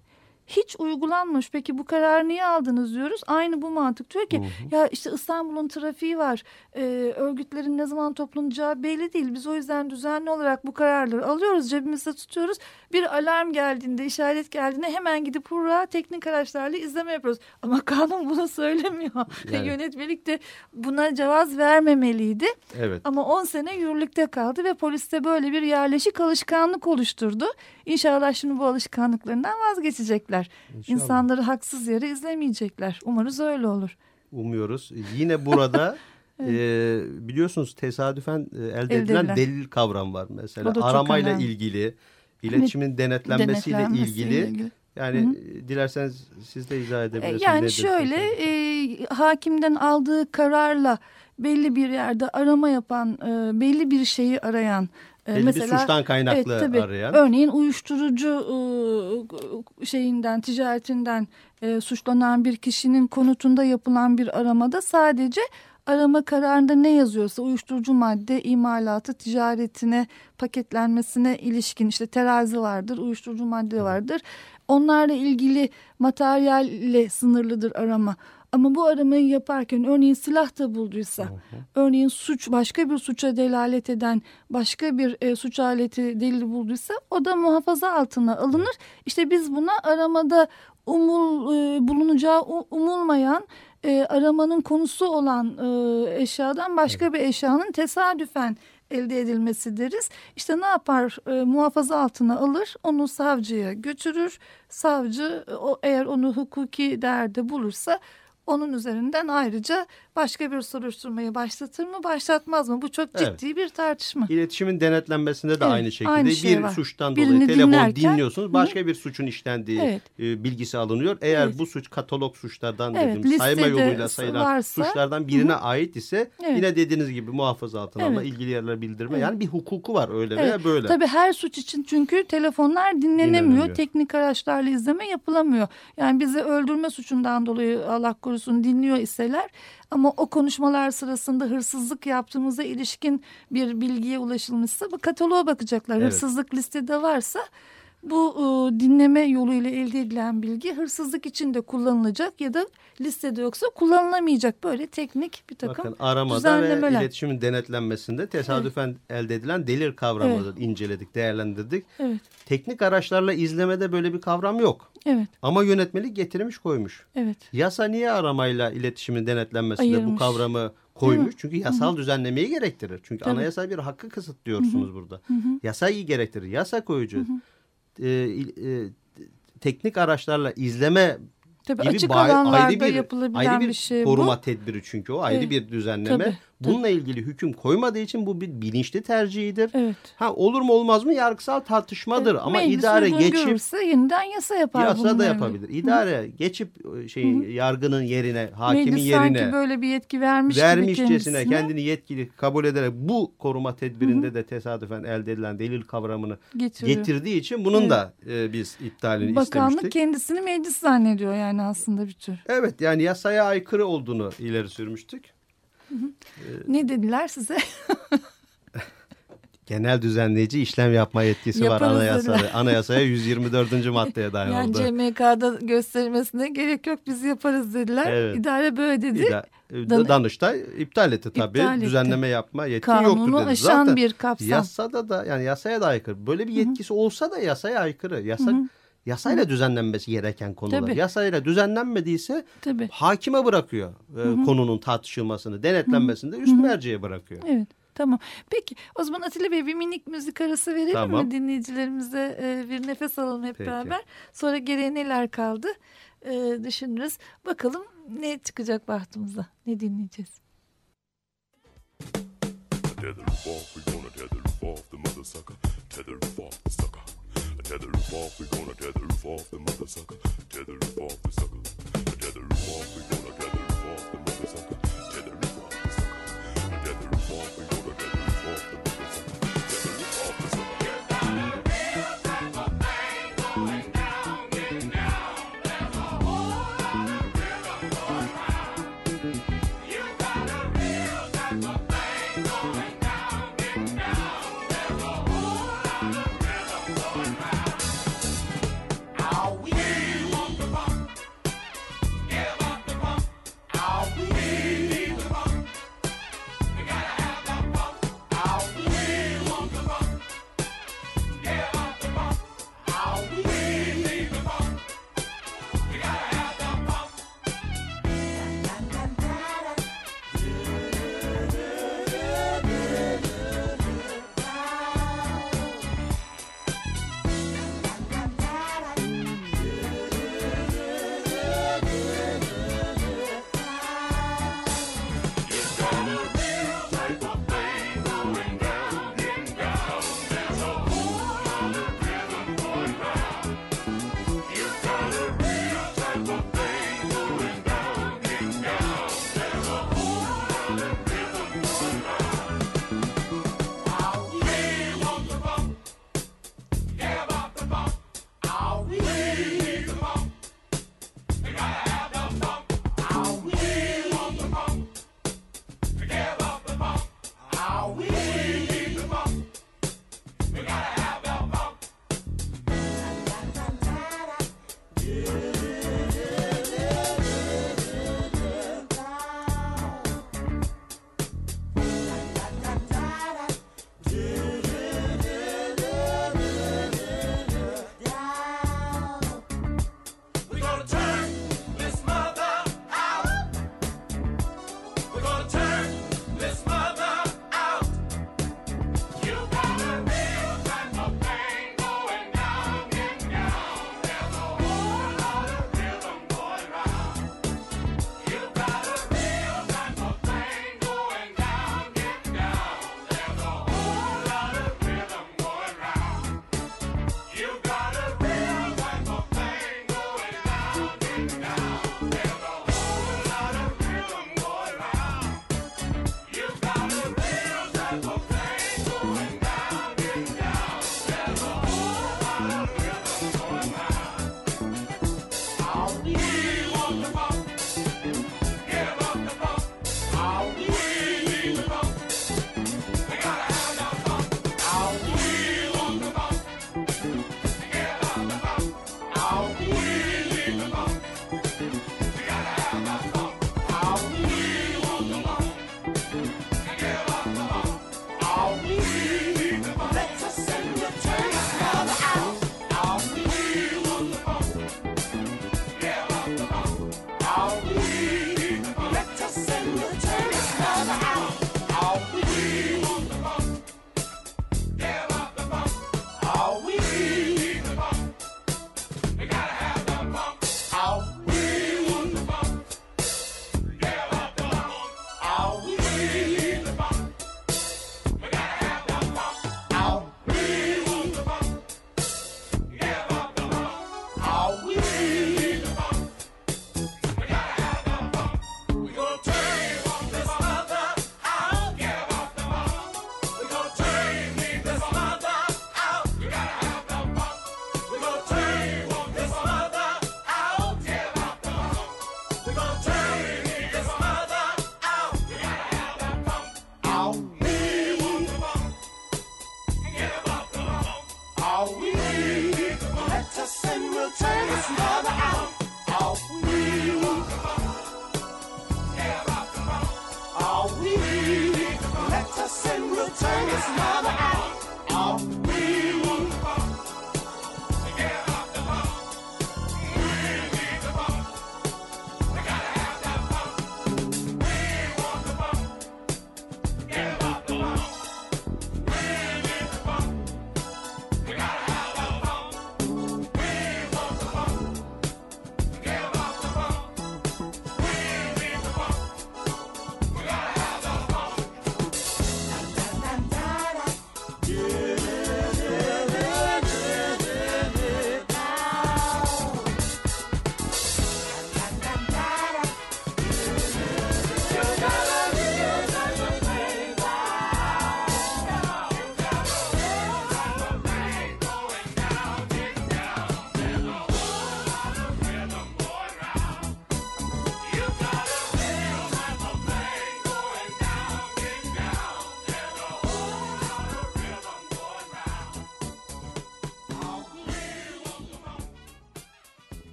hiç uygulanmış. Peki bu kararı niye aldınız diyoruz. Aynı bu mantık diyor ki hı hı. ya işte İstanbul'un trafiği var. E, örgütlerin ne zaman toplanacağı belli değil. Biz o yüzden düzenli olarak bu kararları alıyoruz cebimizde tutuyoruz. Bir alarm geldiğinde işaret geldiğinde hemen gidip hurra teknik araçlarla izleme yapıyoruz. Ama kanun bunu söylemiyor. Yani. Yönetmelik de buna cevaz vermemeliydi. Evet. Ama 10 sene yürürlükte kaldı ve poliste böyle bir yerleşik alışkanlık oluşturdu. İnşallah şimdi bu alışkanlıklarından vazgeçecekler. İnşallah. İnsanları haksız yere izlemeyecekler. Umarız öyle olur. Umuyoruz. Yine burada evet. e, biliyorsunuz tesadüfen e, elde, edilen delil kavram var. Mesela aramayla ilgili, iletişimin hani, denetlenmesiyle, denetlenmesiyle ilgili. ilgili. Yani Hı -hı. dilerseniz siz de izah edebilirsiniz. Yani Nedir şöyle e, hakimden aldığı kararla belli bir yerde arama yapan, e, belli bir şeyi arayan Belli mesela, bir suçtan kaynaklı evet, tabii, arayan. Örneğin uyuşturucu ıı, şeyinden, ticaretinden e, suçlanan bir kişinin konutunda yapılan bir aramada sadece arama kararında ne yazıyorsa uyuşturucu madde imalatı, ticaretine, paketlenmesine ilişkin işte terazi vardır, uyuşturucu madde vardır. Onlarla ilgili materyalle sınırlıdır arama. Ama bu aramayı yaparken örneğin silah da bulduysa, hı hı. örneğin suç başka bir suça delalet eden başka bir e, suç aleti delil bulduysa o da muhafaza altına alınır. İşte biz buna aramada umul e, bulunacağı umulmayan e, aramanın konusu olan e, eşyadan başka evet. bir eşyanın tesadüfen elde edilmesi deriz. İşte ne yapar e, muhafaza altına alır onu savcıya götürür. Savcı o eğer onu hukuki değerde bulursa onun üzerinden ayrıca başka bir soruşturmayı başlatır mı başlatmaz mı? Bu çok ciddi evet. bir tartışma. İletişimin denetlenmesinde de evet, aynı şekilde aynı şey bir var. suçtan Birini dolayı telefon dinliyorsunuz. Başka hı. bir suçun işlendiği evet. e, bilgisi alınıyor. Eğer evet. bu suç katalog suçlardan evet, dedim sayma yoluyla sayılan varsa, suçlardan birine hı. ait ise evet. yine dediğiniz gibi muhafaza altına evet. alma, ilgili yerlere bildirme. Evet. Yani bir hukuku var öyle evet. veya böyle. Tabii her suç için çünkü telefonlar dinlenemiyor. dinlenemiyor. Teknik araçlarla izleme yapılamıyor. Yani bizi öldürme suçundan dolayı Allah korusun dinliyor iseler ama o konuşmalar sırasında hırsızlık yaptığımıza ilişkin bir bilgiye ulaşılmışsa bu kataloğa bakacaklar. Evet. Hırsızlık listede varsa bu e, dinleme yoluyla elde edilen bilgi hırsızlık için de kullanılacak ya da listede yoksa kullanılamayacak böyle teknik bir takım Bakın, aramada ve iletişimin denetlenmesinde tesadüfen evet. elde edilen delir kavramını evet. inceledik, değerlendirdik. Evet. Teknik araçlarla izlemede böyle bir kavram yok. Evet. Ama yönetmelik getirmiş koymuş. Evet. Yasa niye aramayla iletişimin denetlenmesinde Ayırmış. bu kavramı koymuş. Çünkü yasal Hı -hı. düzenlemeyi gerektirir. Çünkü Tabii. anayasal bir hakkı kısıtlıyorsunuz Hı -hı. burada. Hı -hı. Yasayı gerektirir. Yasa koyucu. Hı -hı e, e, teknik araçlarla izleme Tabii gibi açık alanlarda ayrı bir, yapılabilen ayrı bir, bir şey koruma bu. tedbiri çünkü o ayrı evet. bir düzenleme. Tabii, Bununla ilgili hüküm koymadığı için bu bir bilinçli tercihidir. Evet. Ha olur mu olmaz mı yargısal tartışmadır evet. ama Meclis idare geçip yeniden yasa yapar. Yasa da yapabilir. İdare Hı. geçip şey Hı. yargının yerine, hakimin Meclis yerine sanki böyle bir yetki vermiş vermişçesine kendini yetkili kabul ederek bu koruma tedbirinde Hı. de tesadüfen elde edilen delil kavramını Getiriyor. getirdiği için bunun evet. da e, biz iptalini Bakanlık istemiştik. Bakanlık kendisini meclis zannediyor yani aslında bir tür. Evet yani yasaya aykırı olduğunu ileri sürmüştük. Ee, ne dediler size? Genel düzenleyici işlem yapma yetkisi Yaparız var anayasaya. Anayasaya 124. maddeye dayanıldı. Yani CMK'da gösterilmesine gerek yok biz yaparız dediler. Evet. İdare böyle dedi. İda Dan Danıştay iptal etti tabii. İptal etti. Düzenleme yapma yetki Kanunu yoktur dedi. aşan Zaten bir kapsam. Yasada da yani yasaya da aykırı. Böyle bir yetkisi Hı -hı. olsa da yasaya aykırı. Yasa, Hı -hı. Yasayla düzenlenmesi gereken konular. Tabii. Yasayla düzenlenmediyse Tabii. hakime bırakıyor e, konunun tartışılmasını, denetlenmesini de üst merceğe bırakıyor. Evet. Tamam. Peki o zaman Atilla Bey bir minik müzik arası verelim tamam. mi dinleyicilerimize e, bir nefes alalım hep Peki. beraber. Sonra geriye neler kaldı e, düşünürüz. Bakalım ne çıkacak bahtımıza. Ne dinleyeceğiz? Tether off, we gonna tether off the mother sucker. Tether off the sucker. Tether roof off, we gonna tether roof off the mother sucker. Tether roof off the sucker. Tether roof off, we gonna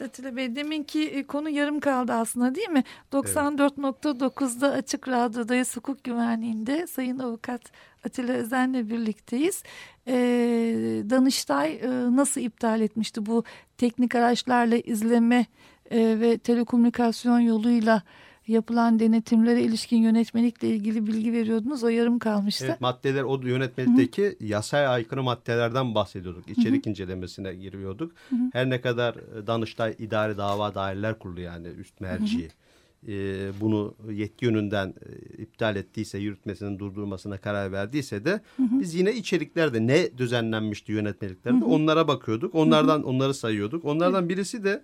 Evet Atilla Bey deminki e, konu yarım kaldı aslında değil mi? 94.9'da evet. Açık Radyo'dayız hukuk güvenliğinde Sayın Avukat Atilla Özen'le birlikteyiz. Ee, Danıştay e, nasıl iptal etmişti bu teknik araçlarla izleme e, ve telekomünikasyon yoluyla yapılan denetimlere ilişkin yönetmelikle ilgili bilgi veriyordunuz. O yarım kalmıştı. Evet maddeler o yönetmelikteki Hı -hı. yasaya aykırı maddelerden bahsediyorduk. İçerik Hı -hı. incelemesine giriyorduk. Her ne kadar e, Danıştay İdari Dava Daireler Kurulu yani üst merci. E, bunu yetki yönünden e, iptal ettiyse, yürütmesinin durdurmasına karar verdiyse de hı hı. biz yine içeriklerde ne düzenlenmişti yönetmeliklerde hı hı. onlara bakıyorduk. Onlardan hı hı. onları sayıyorduk. Onlardan birisi de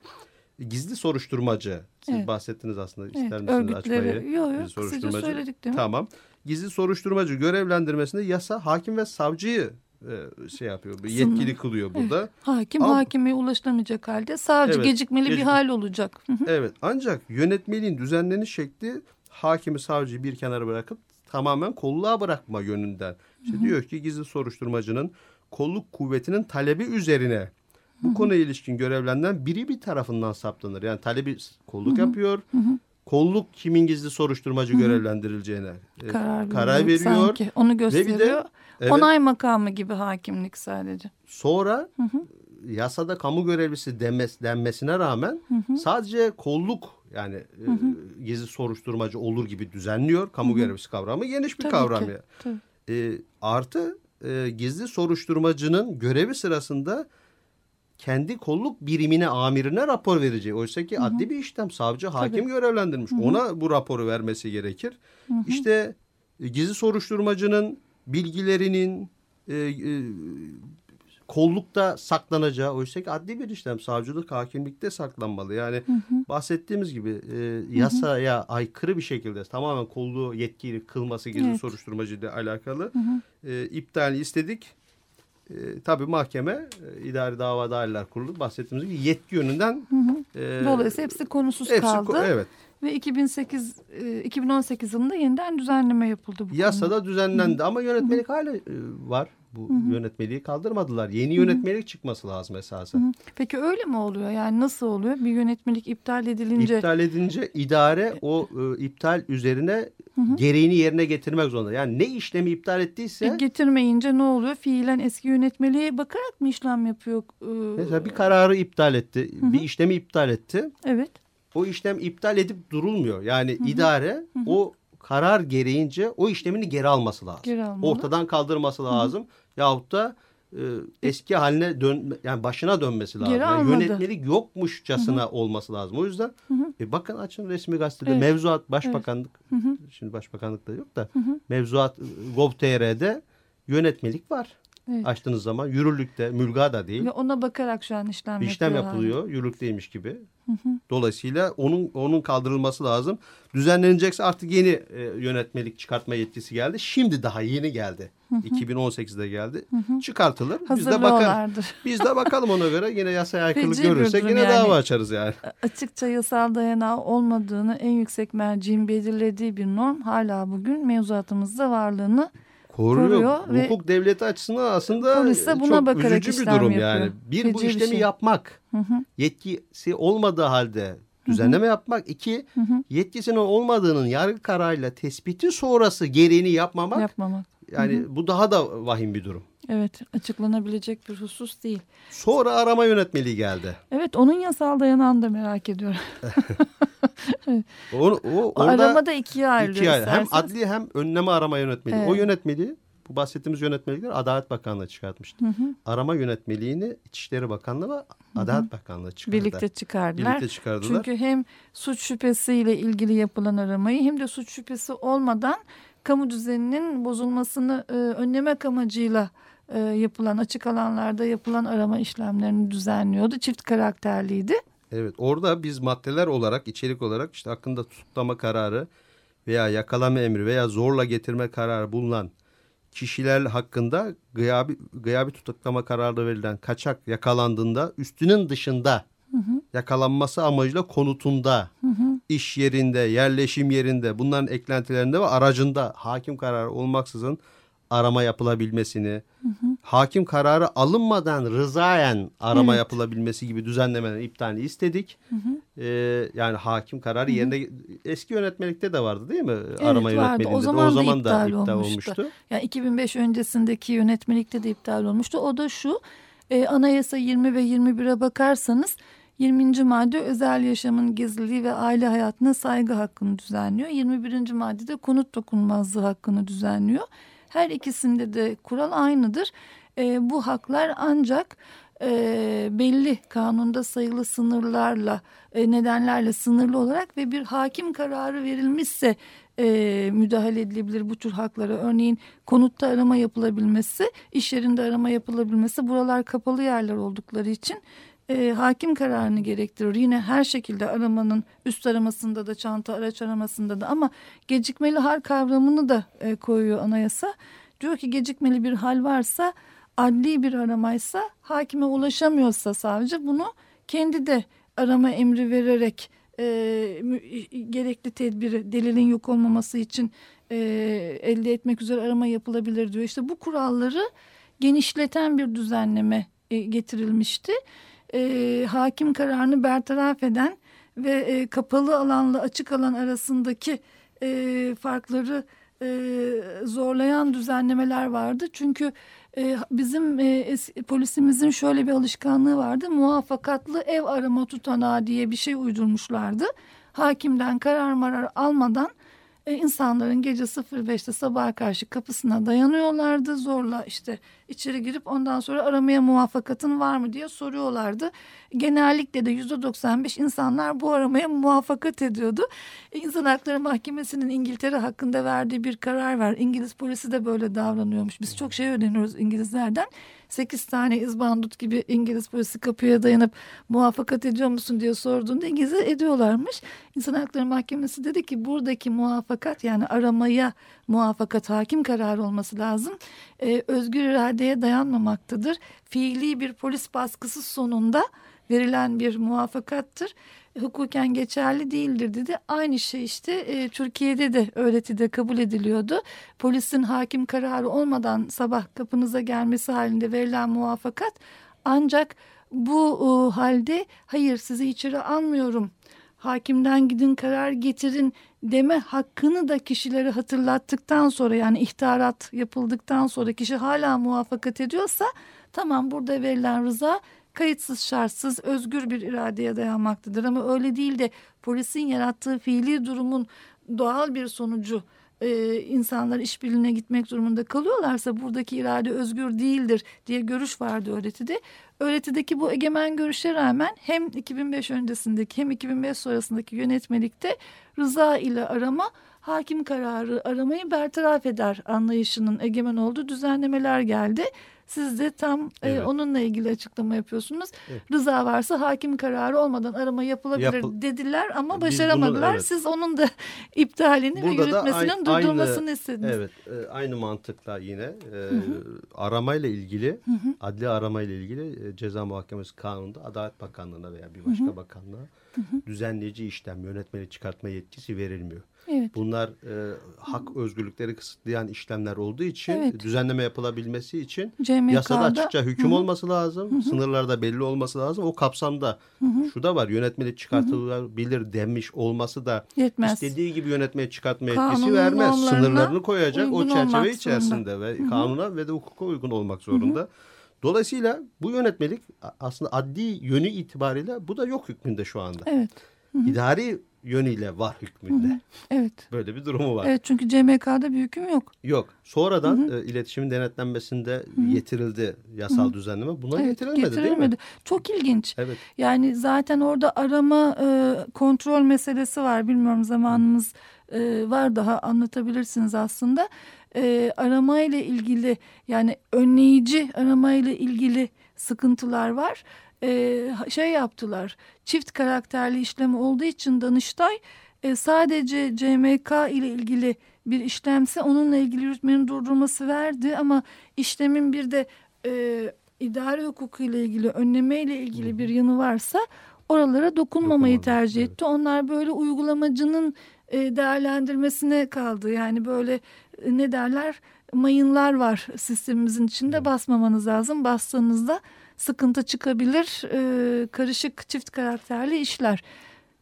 gizli soruşturmacı. Siz evet. bahsettiniz aslında. İster evet, misiniz örgütleri, açmayı? Yok yok kısaca söyledik değil mi? Tamam. Gizli soruşturmacı görevlendirmesinde yasa hakim ve savcıyı e, şey yapıyor. Yetkili kılıyor burada. Evet. Hakim Ama, hakime ulaşılamayacak halde savcı evet, gecikmeli gecik... bir hal olacak. evet ancak yönetmeliğin düzenleniş şekli hakimi savcıyı bir kenara bırakıp tamamen kolluğa bırakma yönünden. İşte diyor ki gizli soruşturmacının kolluk kuvvetinin talebi üzerine bu konuya ilişkin görevlenden biri bir tarafından saptanır. Yani talebi kolluk yapıyor. Kolluk kimin gizli soruşturmacı görevlendirileceğine e, karar, karar veriyor. Sanki onu gösteriyor. De, evet, Onay makamı gibi hakimlik sadece. Sonra yasada kamu görevlisi denmez, denmesine rağmen sadece kolluk yani E, gizli soruşturmacı olur gibi düzenliyor. Kamu görevlisi kavramı geniş bir Tabii kavram ki. ya. Tabii. E, artı e, gizli soruşturmacının görevi sırasında kendi kolluk birimine, amirine rapor verecek. Oysa ki Hı -hı. adli bir işlem savcı, hakim Tabii. görevlendirmiş. Hı -hı. Ona bu raporu vermesi gerekir. Hı -hı. İşte e, gizli soruşturmacının bilgilerinin e, e, kollukta saklanacağı oysa ki adli bir işlem savcılık hakimlikte saklanmalı. Yani hı hı. bahsettiğimiz gibi e, yasaya hı hı. aykırı bir şekilde tamamen kolluğu yetkili kılması gizli evet. soruşturmacıyla alakalı hı hı. E, iptalini istedik. E, tabii mahkeme e, idari dava daireler kurulu bahsettiğimiz gibi yetki yönünden hı hı. E, dolayısıyla hepsi konusuz hepsi, kaldı. Evet. Ve 2008 2018 yılında yeniden düzenleme yapıldı bu Yasada konuda. düzenlendi hı. ama yönetmelik hala var. Bu hı hı. yönetmeliği kaldırmadılar. Yeni yönetmelik hı hı. çıkması lazım esasen. Hı hı. Peki öyle mi oluyor? Yani nasıl oluyor? Bir yönetmelik iptal edilince... İptal edince idare o e, iptal üzerine hı hı. gereğini yerine getirmek zorunda. Yani ne işlemi iptal ettiyse... E, getirmeyince ne oluyor? Fiilen eski yönetmeliğe bakarak mı işlem yapıyor? Ee... Mesela bir kararı iptal etti. Hı hı. Bir işlemi iptal etti. Evet. O işlem iptal edip durulmuyor. Yani hı hı. idare hı hı. o karar gereğince o işlemini geri alması lazım. Geri Ortadan kaldırması lazım. Hı hı. Yahut da e, eski haline dön yani başına dönmesi lazım. Yani yönetmelik yokmuşçasına hı hı. olması lazım. O yüzden hı hı. E, bakın açın resmi gazetede evet. mevzuat başbakanlık evet. hı hı. şimdi başbakanlıkta yok da hı hı. mevzuat gov.tr'de yönetmelik var. Evet. Açtığınız zaman yürürlükte, mülga da değil. Ve ona bakarak şu an işlem, işlem yapılıyor. Yürürlükteymiş gibi. Hı hı. Dolayısıyla onun onun kaldırılması lazım. Düzenlenecekse artık yeni e, yönetmelik çıkartma yetkisi geldi. Şimdi daha yeni geldi. Hı hı. 2018'de geldi. Hı hı. Çıkartılır. Biz de bakalım. Biz de bakalım ona göre yine yasaya aykırılık görürsek yine yani, dava açarız yani. Açıkça yasal dayanağı olmadığını en yüksek merciğin belirlediği bir norm hala bugün mevzuatımızda varlığını koruyor. koruyor Hukuk devleti açısından aslında buna çok üzücü bir durum yapıyor. yani. Bir Feci bu işlemi bir şey. yapmak, hı hı. yetkisi olmadığı halde düzenleme hı hı. yapmak. iki hı hı. yetkisinin olmadığının yargı kararıyla tespiti sonrası gereğini yapmamak. Yapmamak. Yani hı hı. bu daha da vahim bir durum. Evet açıklanabilecek bir husus değil. Sonra arama yönetmeliği geldi. Evet onun yasal dayanağını da merak ediyorum. o, o, orada arama da ikiye ayrılıyor. Ikiye ayrı. Hem adli hem önleme arama yönetmeliği. Evet. O yönetmeliği bu bahsettiğimiz yönetmelikler Adalet Bakanlığı çıkartmıştı. Hı hı. Arama yönetmeliğini İçişleri Bakanlığı ve Adalet hı hı. Bakanlığı çıkardı. Birlikte çıkardılar. Birlikte çıkardılar. Çünkü hem suç şüphesiyle ilgili yapılan aramayı hem de suç şüphesi olmadan kamu düzeninin bozulmasını e, önlemek amacıyla e, yapılan açık alanlarda yapılan arama işlemlerini düzenliyordu. Çift karakterliydi. Evet orada biz maddeler olarak içerik olarak işte hakkında tutuklama kararı veya yakalama emri veya zorla getirme kararı bulunan kişiler hakkında gıyabi, gıyabi tutuklama kararı verilen kaçak yakalandığında üstünün dışında hı hı. yakalanması amacıyla konutunda, hı hı. iş yerinde, yerleşim yerinde bunların eklentilerinde ve aracında hakim kararı olmaksızın arama yapılabilmesini, hı hı. hakim kararı alınmadan rızayen arama evet. yapılabilmesi gibi düzenlemelerin iptalini istedik. Hı hı. Ee, yani hakim kararı hı hı. yerine eski yönetmelikte de vardı değil mi? Evet, arama yönetmeliğinde o zaman, de, o zaman da, iptal, da iptal olmuştu. olmuştu. Yani 2005 öncesindeki yönetmelikte de iptal olmuştu. O da şu e, anayasa 20 ve 21'e bakarsanız 20. madde özel yaşamın gizliliği ve aile hayatına saygı hakkını düzenliyor. 21. maddede konut dokunulmazlığı hakkını düzenliyor. Her ikisinde de kural aynıdır. E, bu haklar ancak e, belli kanunda sayılı sınırlarla e, nedenlerle sınırlı olarak ve bir hakim kararı verilmişse e, müdahale edilebilir bu tür haklara. Örneğin konutta arama yapılabilmesi, iş yerinde arama yapılabilmesi buralar kapalı yerler oldukları için e, hakim kararını gerektirir. Yine her şekilde aramanın üst aramasında da çanta araç aramasında da ama gecikmeli hal kavramını da e, koyuyor anayasa. Diyor ki gecikmeli bir hal varsa adli bir aramaysa hakime ulaşamıyorsa savcı bunu kendi de arama emri vererek e, gerekli tedbiri delilin yok olmaması için e, elde etmek üzere arama yapılabilir diyor. İşte bu kuralları genişleten bir düzenleme e, getirilmişti e, hakim kararını bertaraf eden ve e, kapalı alanla açık alan arasındaki e, farkları e, zorlayan düzenlemeler vardı. Çünkü e, bizim e, polisimizin şöyle bir alışkanlığı vardı. Muvaffakatlı ev arama tutanağı diye bir şey uydurmuşlardı. Hakimden karar marar almadan e, insanların gece 05'te sabaha karşı kapısına dayanıyorlardı. Zorla işte içeri girip ondan sonra aramaya muvaffakatın var mı diye soruyorlardı. Genellikle de %95 insanlar bu aramaya muvaffakat ediyordu. E, İnsan Hakları Mahkemesi'nin İngiltere hakkında verdiği bir karar var. İngiliz polisi de böyle davranıyormuş. Biz çok şey öğreniyoruz İngilizlerden. 8 tane izbandut gibi İngiliz polisi kapıya dayanıp muvaffakat ediyor musun diye sorduğunda İngilizce ediyorlarmış. İnsan Hakları Mahkemesi dedi ki buradaki muvaffakat yani aramaya muvaffakat hakim kararı olması lazım. Ee, özgür iradeye dayanmamaktadır. Fiili bir polis baskısı sonunda verilen bir muvaffakattır hukuken geçerli değildir dedi. Aynı şey işte e, Türkiye'de de öğretide kabul ediliyordu. Polisin hakim kararı olmadan sabah kapınıza gelmesi halinde verilen muvaffakat ancak bu e, halde hayır sizi içeri almıyorum hakimden gidin karar getirin deme hakkını da kişilere hatırlattıktan sonra yani ihtarat yapıldıktan sonra kişi hala muvaffakat ediyorsa tamam burada verilen rıza kayıtsız şartsız özgür bir iradeye dayanmaktadır. Ama öyle değil de polisin yarattığı fiili durumun doğal bir sonucu e, insanlar işbirliğine gitmek durumunda kalıyorlarsa buradaki irade özgür değildir diye görüş vardı öğretide. Öğretideki bu egemen görüşe rağmen hem 2005 öncesindeki hem 2005 sonrasındaki yönetmelikte rıza ile arama hakim kararı aramayı bertaraf eder anlayışının egemen olduğu düzenlemeler geldi. Siz de tam e, evet. e, onunla ilgili açıklama yapıyorsunuz. Evet. Rıza varsa hakim kararı olmadan arama yapılabilir Yapıl dediler ama başaramadılar. Bunu, evet. Siz onun da iptalini Burada ve yürütmesinin durdurmasını aynı, istediniz. Evet e, aynı mantıkla yine e, hı hı. aramayla ilgili hı hı. adli aramayla ilgili e, ceza muhakemesi kanununda Adalet Bakanlığı'na veya bir başka hı hı. bakanlığa hı hı. düzenleyici işlem yönetmeni çıkartma yetkisi verilmiyor. Evet. Bunlar e, hak özgürlükleri kısıtlayan işlemler olduğu için evet. düzenleme yapılabilmesi için CMK'da, yasada açıkça hüküm Hı -hı. olması lazım. Hı -hı. Sınırlarda belli olması lazım. O kapsamda Hı -hı. şu da var yönetmelik çıkartılabilir Hı -hı. demiş olması da Yetmez. istediği gibi yönetmeye çıkartma yetkisi vermez. Sınırlarını koyacak o çerçeve içerisinde zorunda. ve Hı -hı. kanuna ve de hukuka uygun olmak zorunda. Hı -hı. Dolayısıyla bu yönetmelik aslında adli yönü itibariyle bu da yok hükmünde şu anda. Evet. Hı hı. İdari yönüyle var hükmünde. Hı hı. Evet. Böyle bir durumu var. Evet çünkü CMK'da bir hüküm yok. Yok. Sonradan hı hı. E, iletişimin denetlenmesinde hı hı. getirildi yasal hı hı. düzenleme. Buna evet, getirilmedi, getirilmedi değil mi? Çok ilginç. Evet. Yani zaten orada arama e, kontrol meselesi var. Bilmiyorum zamanımız e, var daha anlatabilirsiniz aslında. E, arama ile ilgili yani önleyici arama ile ilgili sıkıntılar var e, şey yaptılar. Çift karakterli işlem olduğu için Danıştay e, sadece CMK ile ilgili bir işlemse onunla ilgili yürütmenin durdurması verdi ama işlemin bir de e, idare hukuku ile ilgili önleme ile ilgili bir yanı varsa oralara dokunmamayı tercih etti. Onlar böyle uygulamacının değerlendirmesine kaldı. Yani böyle e, ne derler mayınlar var sistemimizin içinde basmamanız lazım. Bastığınızda sıkıntı çıkabilir. E, karışık çift karakterli işler.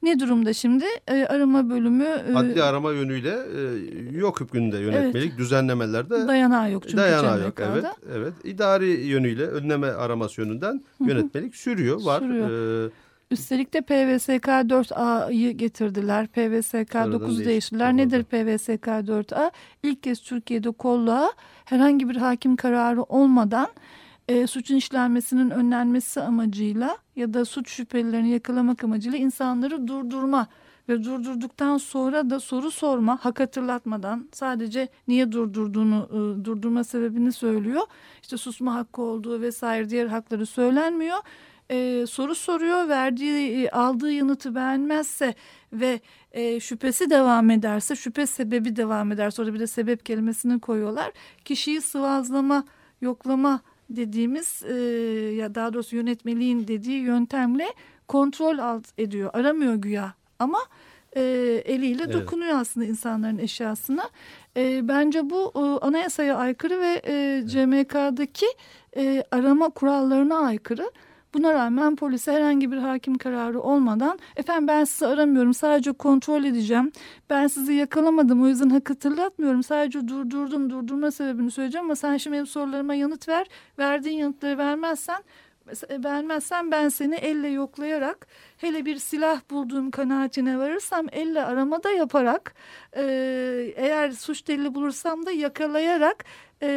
Ne durumda şimdi? E, arama bölümü... E, Adli arama yönüyle e, yok hükmünde yönetmelik evet, düzenlemelerde... Dayanağı yok çünkü Dayanağı yok evet. evet. İdari yönüyle önleme araması yönünden yönetmelik sürüyor var. Sürüyor. E, Üstelik de PVSK 4A'yı getirdiler. PVSK 9'u değiştirdiler. Nedir PVSK 4A? İlk kez Türkiye'de kolluğa herhangi bir hakim kararı olmadan e, suçun işlenmesinin önlenmesi amacıyla ya da suç şüphelilerini yakalamak amacıyla insanları durdurma ve durdurduktan sonra da soru sorma hak hatırlatmadan sadece niye durdurduğunu e, durdurma sebebini söylüyor. İşte susma hakkı olduğu vesaire diğer hakları söylenmiyor. E, soru soruyor verdiği e, aldığı yanıtı beğenmezse ve e, şüphesi devam ederse şüphe sebebi devam eder sonra bir de sebep kelimesini koyuyorlar. Kişiyi sıvazlama yoklama dediğimiz e, ya daha doğrusu yönetmeliğin dediği yöntemle kontrol alt ediyor. Aramıyor güya ama e, eliyle evet. dokunuyor aslında insanların eşyasına. E, bence bu e, anayasaya aykırı ve e, CMK'daki e, arama kurallarına aykırı. Buna rağmen polise herhangi bir hakim kararı olmadan efendim ben sizi aramıyorum sadece kontrol edeceğim. Ben sizi yakalamadım o yüzden hak hatırlatmıyorum. Sadece durdurdum durdurma sebebini söyleyeceğim ama sen şimdi benim sorularıma yanıt ver. Verdiğin yanıtları vermezsen beğenmezsen ben seni elle yoklayarak hele bir silah bulduğum kanaatine varırsam elle aramada yaparak e, eğer suç delili bulursam da yakalayarak e,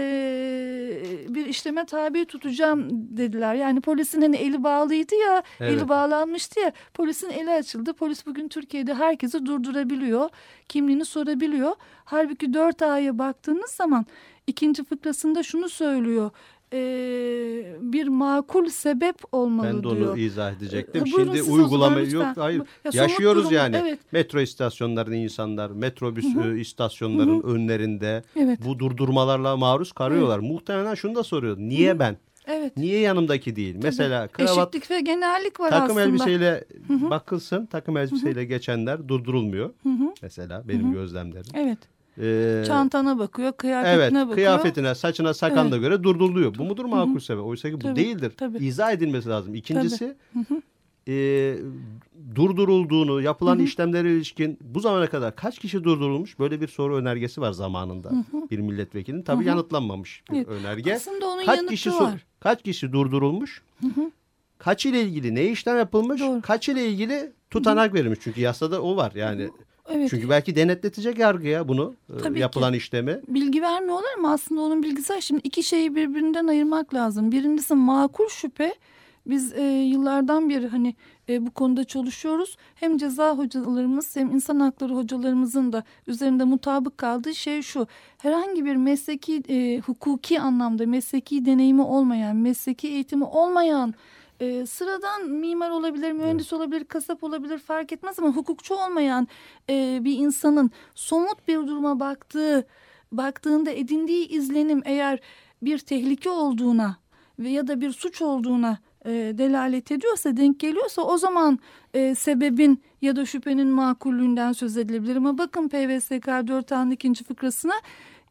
bir işleme tabi tutacağım dediler. Yani polisin hani eli bağlıydı ya evet. eli bağlanmıştı ya polisin eli açıldı. Polis bugün Türkiye'de herkesi durdurabiliyor kimliğini sorabiliyor. Halbuki dört aya baktığınız zaman ikinci fıkrasında şunu söylüyor e, bir makul sebep olmalı diyor. Ben de onu diyor. izah edecektim. E, Şimdi uygulama yok. Hayır. Ya, Yaşıyoruz durum, yani. Evet. Metro istasyonlarında insanlar, metrobüs Hı -hı. istasyonların Hı -hı. önlerinde evet. bu durdurmalarla maruz kalıyorlar. Muhtemelen şunu da soruyor. Niye Hı -hı. ben? Evet. Niye yanımdaki değil? Tabii. Mesela kravat eşitlik ve genellik var takım aslında. elbiseyle Hı -hı. bakılsın. Takım elbiseyle Hı -hı. geçenler durdurulmuyor. Hı -hı. Mesela benim Hı -hı. gözlemlerim. Evet. Ee, Çantana bakıyor, kıyafetine evet, bakıyor. kıyafetine, saçına, sakalına evet. göre durduruluyor. Bu mudur makul sebep? Oysa ki bu tabii, değildir. Tabii. İzah edilmesi lazım. İkincisi e, durdurulduğunu, yapılan Hı -hı. işlemlere ilişkin bu zamana kadar kaç kişi durdurulmuş? Böyle bir soru önergesi var zamanında. Hı -hı. Bir milletvekilinin tabii Hı -hı. yanıtlanmamış bir evet. önerge. Aslında onun kaç kişi var. Kaç kişi durdurulmuş? Hı -hı. Kaç ile ilgili ne işlem yapılmış? Doğru. Kaç ile ilgili tutanak Hı -hı. verilmiş? Çünkü yasada o var yani. Evet. Çünkü belki denetletecek yargıya bunu e, Tabii yapılan ki. işlemi. Bilgi vermiyorlar ama aslında onun bilgisi var. Şimdi iki şeyi birbirinden ayırmak lazım. Birincisi makul şüphe. Biz e, yıllardan beri hani e, bu konuda çalışıyoruz. Hem ceza hocalarımız hem insan hakları hocalarımızın da üzerinde mutabık kaldığı şey şu. Herhangi bir mesleki e, hukuki anlamda mesleki deneyimi olmayan, mesleki eğitimi olmayan e, sıradan mimar olabilir, mühendis olabilir, kasap olabilir fark etmez ama hukukçu olmayan e, bir insanın somut bir duruma baktığı, baktığında edindiği izlenim eğer bir tehlike olduğuna ya da bir suç olduğuna e, delalet ediyorsa, denk geliyorsa o zaman e, sebebin ya da şüphenin makullüğünden söz edilebilir. Ama bakın PVSK 4 A'nın ikinci fıkrasına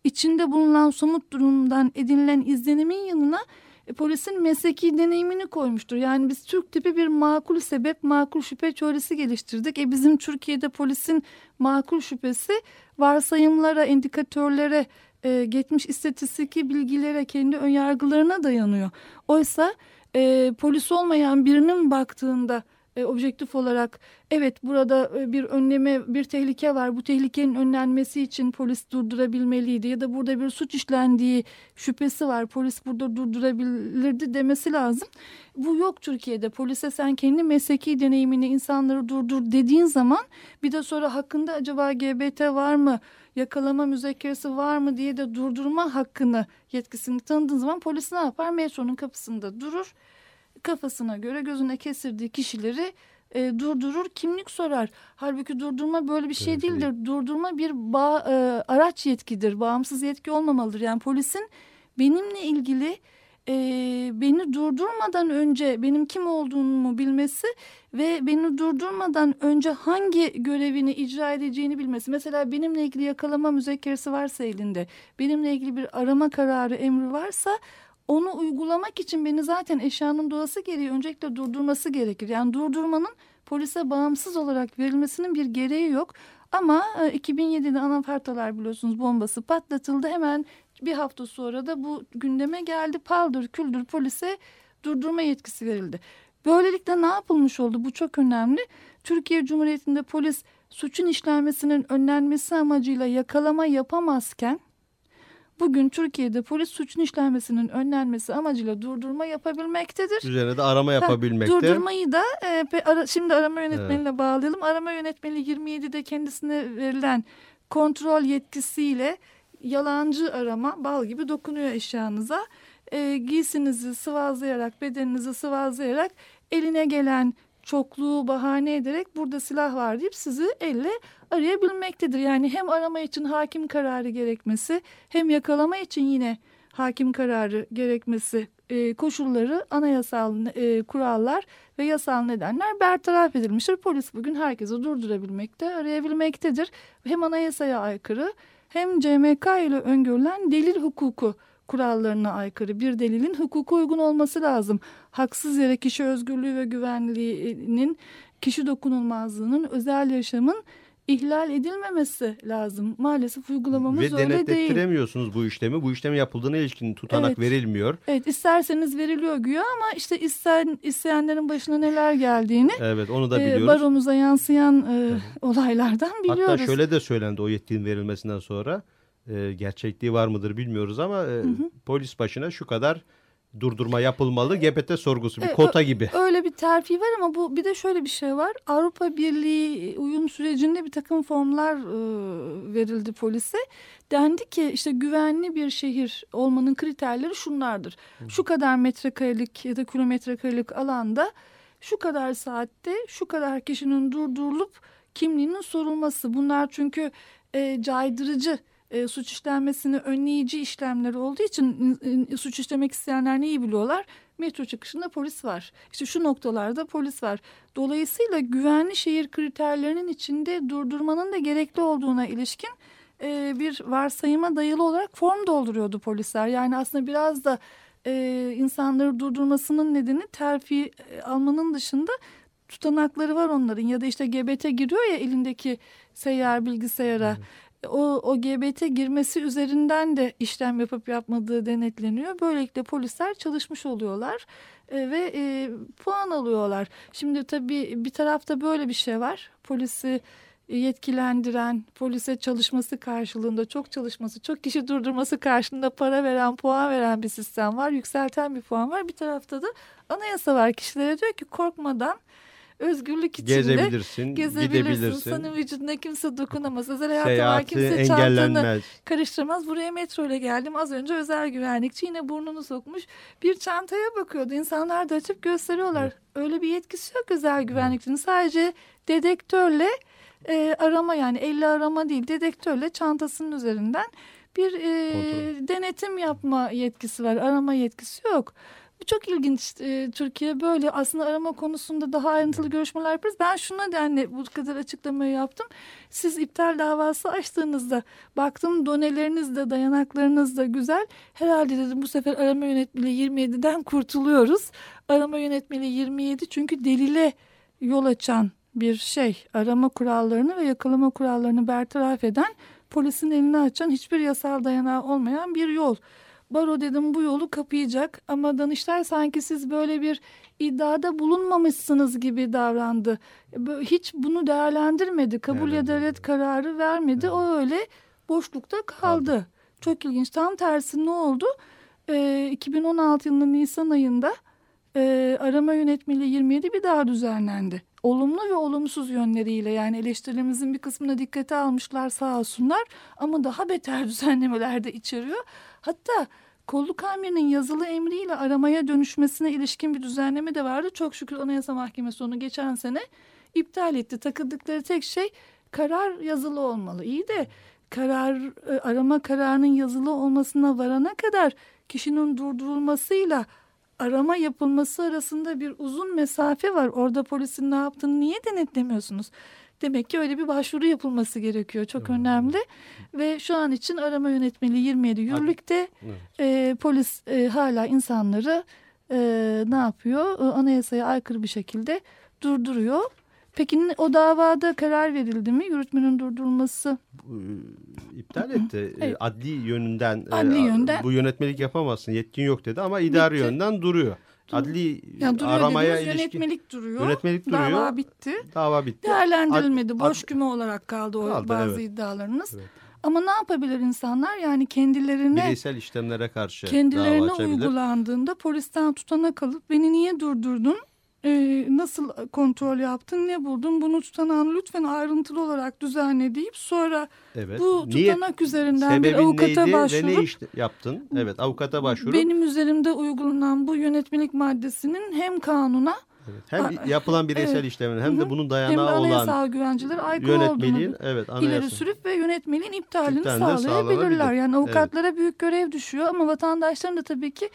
içinde bulunan somut durumdan edinilen izlenimin yanına e, polisin mesleki deneyimini koymuştur. Yani biz Türk tipi bir makul sebep, makul şüphe teorisi geliştirdik. E bizim Türkiye'de polisin makul şüphesi varsayımlara, indikatörlere, e, geçmiş istatistiki bilgilere, kendi önyargılarına dayanıyor. Oysa e, polis olmayan birinin baktığında e, objektif olarak evet burada e, bir önleme bir tehlike var. Bu tehlikenin önlenmesi için polis durdurabilmeliydi ya da burada bir suç işlendiği şüphesi var. Polis burada durdurabilirdi demesi lazım. Bu yok Türkiye'de. Polise sen kendi mesleki deneyimini insanları durdur dediğin zaman bir de sonra hakkında acaba GBT var mı yakalama müzekkeresi var mı diye de durdurma hakkını yetkisini tanıdığın zaman polis ne yapar? Metronun kapısında durur kafasına göre gözüne kesirdiği kişileri e, durdurur kimlik sorar. Halbuki durdurma böyle bir şey evet, değildir. Değil. Durdurma bir bağ, e, araç yetkidir. Bağımsız yetki olmamalıdır. Yani polisin benimle ilgili e, beni durdurmadan önce benim kim olduğumu bilmesi ve beni durdurmadan önce hangi görevini icra edeceğini bilmesi. Mesela benimle ilgili yakalama müzekkeresi varsa elinde, benimle ilgili bir arama kararı emri varsa onu uygulamak için beni zaten eşyanın doğası gereği öncelikle durdurması gerekir. Yani durdurmanın polise bağımsız olarak verilmesinin bir gereği yok. Ama 2007'de e, anafartalar biliyorsunuz bombası patlatıldı. Hemen bir hafta sonra da bu gündeme geldi. Paldır küldür polise durdurma yetkisi verildi. Böylelikle ne yapılmış oldu? Bu çok önemli. Türkiye Cumhuriyeti'nde polis suçun işlenmesinin önlenmesi amacıyla yakalama yapamazken bugün Türkiye'de polis suçun işlenmesinin önlenmesi amacıyla durdurma yapabilmektedir. Üzerine de arama yapabilmekte. Durdurmayı da e, ara, şimdi arama yönetmeniyle evet. bağlayalım. Arama yönetmeni 27'de kendisine verilen kontrol yetkisiyle yalancı arama bal gibi dokunuyor eşyanıza. E, giysinizi sıvazlayarak, bedeninizi sıvazlayarak eline gelen çokluğu bahane ederek burada silah var deyip sizi elle arayabilmektedir. Yani hem arama için hakim kararı gerekmesi hem yakalama için yine hakim kararı gerekmesi e, koşulları anayasal e, kurallar ve yasal nedenler bertaraf edilmiştir. Polis bugün herkesi durdurabilmekte, arayabilmektedir. Hem anayasaya aykırı hem CMK ile öngörülen delil hukuku kurallarına aykırı bir delilin hukuka uygun olması lazım. Haksız yere kişi özgürlüğü ve güvenliğinin, kişi dokunulmazlığının, özel yaşamın ihlal edilmemesi lazım. Maalesef uygulamamız Ve öyle değil. Ve denetlettiremiyorsunuz bu işlemi. Bu işlemi yapıldığına ilişkin tutanak evet. verilmiyor. Evet isterseniz veriliyor güya ama işte isteyen, isteyenlerin başına neler geldiğini evet, onu da biliyoruz. E, baromuza yansıyan e, olaylardan biliyoruz. Hatta şöyle de söylendi o yetkinin verilmesinden sonra. E, gerçekliği var mıdır bilmiyoruz ama e, hı hı. polis başına şu kadar durdurma yapılmalı. GPT sorgusu bir e, kota gibi. Öyle bir terfi var ama bu bir de şöyle bir şey var. Avrupa Birliği uyum sürecinde bir takım formlar e, verildi polise. Dendi ki işte güvenli bir şehir olmanın kriterleri şunlardır. Hı. Şu kadar metrekarelik ya da kilometrekarelik alanda şu kadar saatte şu kadar kişinin durdurulup kimliğinin sorulması. Bunlar çünkü e, caydırıcı e, suç işlenmesini önleyici işlemler olduğu için e, suç işlemek isteyenler neyi biliyorlar? Metro çıkışında polis var. İşte şu noktalarda polis var. Dolayısıyla güvenli şehir kriterlerinin içinde durdurmanın da gerekli olduğuna ilişkin e, bir varsayıma dayalı olarak form dolduruyordu polisler. Yani aslında biraz da e, insanları durdurmasının nedeni terfi e, almanın dışında tutanakları var onların ya da işte GBT giriyor ya elindeki seyyar bilgisayara. O, o GBT girmesi üzerinden de işlem yapıp yapmadığı denetleniyor. Böylelikle polisler çalışmış oluyorlar e, ve e, puan alıyorlar. Şimdi tabii bir tarafta böyle bir şey var. Polisi yetkilendiren, polise çalışması karşılığında çok çalışması, çok kişi durdurması karşılığında para veren, puan veren bir sistem var. Yükselten bir puan var. Bir tarafta da anayasa var. Kişilere diyor ki korkmadan özgürlük içinde gezebilirsin, gezebilirsin. gidebilirsin. Senin vücuduna kimse dokunamaz. Özel hayatı var kimse çantanı karıştırmaz. Buraya metro ile geldim. Az önce özel güvenlikçi yine burnunu sokmuş. Bir çantaya bakıyordu. İnsanlar da açıp gösteriyorlar. Evet. Öyle bir yetkisi yok özel güvenlikçinin. Sadece dedektörle e, arama yani elle arama değil dedektörle çantasının üzerinden bir e, denetim yapma yetkisi var. Arama yetkisi yok. Bu çok ilginç. E, Türkiye böyle aslında arama konusunda daha ayrıntılı görüşmeler yaparız. Ben şuna denli bu kadar açıklamayı yaptım. Siz iptal davası açtığınızda baktım doneleriniz de dayanaklarınız da güzel. Herhalde dedim bu sefer arama yönetmeliği 27'den kurtuluyoruz. Arama yönetmeliği 27 çünkü delile yol açan bir şey. Arama kurallarını ve yakalama kurallarını bertaraf eden polisin elini açan hiçbir yasal dayanağı olmayan bir yol. Baro dedim bu yolu kapayacak ama Danıştay sanki siz böyle bir iddiada bulunmamışsınız gibi davrandı. Hiç bunu değerlendirmedi. Kabul evet. ya da red kararı vermedi. Evet. O öyle boşlukta kaldı. kaldı. Çok ilginç. Tam tersi ne oldu? Ee, 2016 yılının Nisan ayında e, arama yönetmeliği 27 bir daha düzenlendi. Olumlu ve olumsuz yönleriyle yani eleştirilerimizin bir kısmına dikkate almışlar sağ olsunlar ama daha beter düzenlemeler de içeriyor. Hatta kolluk amirinin yazılı emriyle aramaya dönüşmesine ilişkin bir düzenleme de vardı. Çok şükür Anayasa Mahkemesi onu geçen sene iptal etti. Takıldıkları tek şey karar yazılı olmalı. İyi de karar e, arama kararının yazılı olmasına varana kadar kişinin durdurulmasıyla arama yapılması arasında bir uzun mesafe var. Orada polisin ne yaptığını niye denetlemiyorsunuz? Demek ki öyle bir başvuru yapılması gerekiyor. Çok evet. önemli. Ve şu an için arama yönetmeliği 27 yürürlükte. Evet. E, polis e, hala insanları e, ne yapıyor? E, anayasaya aykırı bir şekilde durduruyor. Peki o davada karar verildi mi? Yürütmenin durdurulması iptal etti. Evet. Adli yönünden Adli yönden. bu yönetmelik yapamazsın. Yetkin yok dedi ama idari Bitti. yönden duruyor. Adli yani aramaya ilişkin yönetmelik duruyor. Yönetmelik duruyor. Dava bitti. Dava bitti. Değerlendirilmedi. Ad, Boş küme olarak kaldı o kaldı, bazı evet. iddialarınız. Evet. Ama ne yapabilir insanlar? Yani kendilerine bireysel işlemlere karşı kendilerine uygulandığında polisten tutanak alıp beni niye durdurdun? E, nasıl kontrol yaptın, ne buldun, bunu tutanağını lütfen ayrıntılı olarak düzenle deyip sonra evet. bu tutanak Niye, üzerinden bir avukata başvurup ve ne iş yaptın? Evet avukata başvurup benim üzerimde uygulanan bu yönetmelik maddesinin hem kanuna Evet. Hem yapılan bireysel evet. işlemin hem de bunun dayanağı olan anayasal güvencilere aykırı yönetmeliğin, evet, anayasa. ileri sürüp ve yönetmeliğin iptalini sağlayabilirler. Yani avukatlara evet. büyük görev düşüyor ama vatandaşların da tabii ki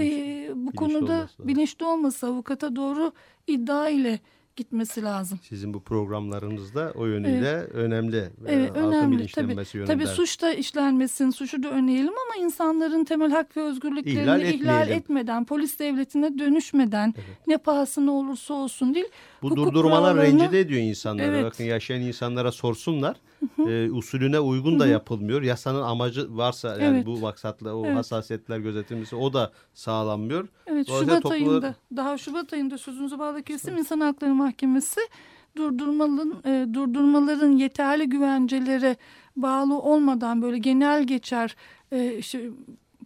e, bu bilinçli konuda olması bilinçli olması avukata doğru iddia ile gitmesi lazım. Sizin bu programlarınızda o yönüyle evet. önemli. E, evet, halkın önemli. Tabii, tabii suçta işlenmesin, suçu da önleyelim ama insanların temel hak ve özgürlüklerini ihlal, ihlal etmeden, polis devletine dönüşmeden evet. ne pahasına olursa olsun değil. Bu durdurmalar rencide ediyor insanları. Evet. Bakın yaşayan insanlara sorsunlar. E, usulüne uygun da yapılmıyor. Yasanın amacı varsa yani evet. bu maksatla o evet. hassasiyetler gözetilmesi o da sağlanmıyor. Evet Şubat toplu... ayında daha Şubat ayında sözünüzü bağlı kesim İnsan Hakları Mahkemesi durdurmaların e, durdurmaların yeterli güvencelere bağlı olmadan böyle genel geçer e, işte,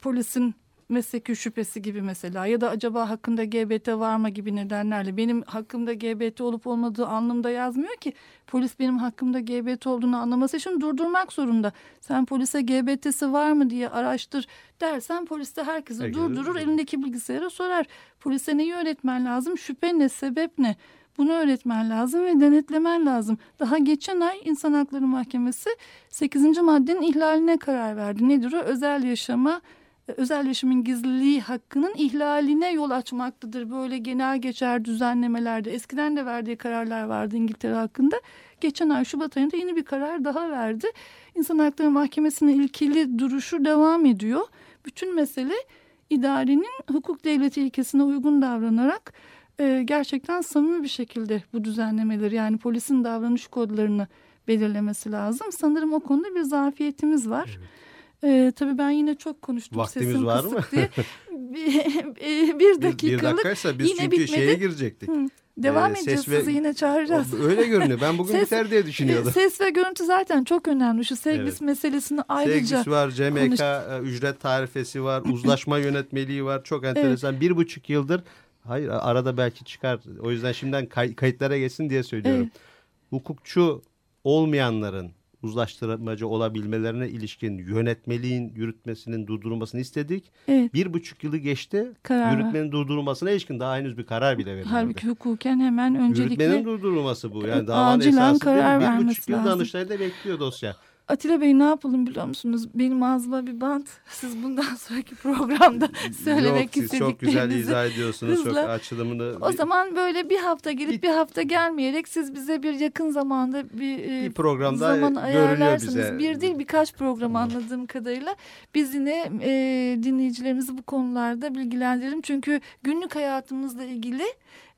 polisin mesleki şüphesi gibi mesela ya da acaba hakkında GBT var mı gibi nedenlerle benim hakkımda GBT olup olmadığı anlamda yazmıyor ki polis benim hakkımda GBT olduğunu anlaması için durdurmak zorunda. Sen polise GBT'si var mı diye araştır dersen polis de herkesi Peki, durdurur elindeki bilgisayara sorar. Polise neyi öğretmen lazım şüphe ne sebep ne bunu öğretmen lazım ve denetlemen lazım. Daha geçen ay İnsan Hakları Mahkemesi 8. maddenin ihlaline karar verdi. Nedir o? Özel yaşama özel yaşamın gizliliği hakkının ihlaline yol açmaktadır. Böyle genel geçer düzenlemelerde eskiden de verdiği kararlar vardı İngiltere hakkında. Geçen ay Şubat ayında yeni bir karar daha verdi. İnsan Hakları Mahkemesi'nin ilkeli duruşu devam ediyor. Bütün mesele idarenin hukuk devleti ilkesine uygun davranarak e, gerçekten samimi bir şekilde bu düzenlemeleri yani polisin davranış kodlarını belirlemesi lazım. Sanırım o konuda bir zafiyetimiz var. Evet. Ee, tabii ben yine çok konuştum. Vaktimiz sesim var mı? Diye. bir, bir dakikalık bir, dakikaysa biz yine çünkü bitmedi. şeye girecektik. Hı. Devam ee, edeceğiz ve... sizi yine çağıracağız. Öyle görünüyor. Ben bugün ses, biter diye düşünüyordum. Ses ve görüntü zaten çok önemli. Şu sevgis evet. meselesini ayrıca Sevgis var, CMK konuş... E, ücret tarifesi var, uzlaşma yönetmeliği var. Çok enteresan. Evet. Bir buçuk yıldır hayır arada belki çıkar. O yüzden şimdiden kay, kayıtlara geçsin diye söylüyorum. Evet. Hukukçu olmayanların uzlaştırmacı olabilmelerine ilişkin yönetmeliğin yürütmesinin durdurulmasını istedik. Evet. Bir buçuk yılı geçti. Karar. Yürütmenin durdurulmasına ilişkin daha henüz bir karar bile verilmedi. Halbuki hukuken hemen öncelikle... Yürütmenin durdurulması bu. Yani davanın esası karar değil. Bir buçuk yıl Danıştay'da bekliyor dosya. Atilla Bey ne yapalım biliyor musunuz? Benim ağzıma bir bant. Siz bundan sonraki programda söylemek Yok, siz çok güzel izah ediyorsunuz. Hızla. Çok açılımını. O zaman böyle bir hafta gelip bir, hafta gelmeyerek siz bize bir yakın zamanda bir, e, bir programda zaman ayarlarsınız. Bize. Bir değil birkaç program anladığım kadarıyla. Biz yine e, dinleyicilerimizi bu konularda bilgilendirelim. Çünkü günlük hayatımızla ilgili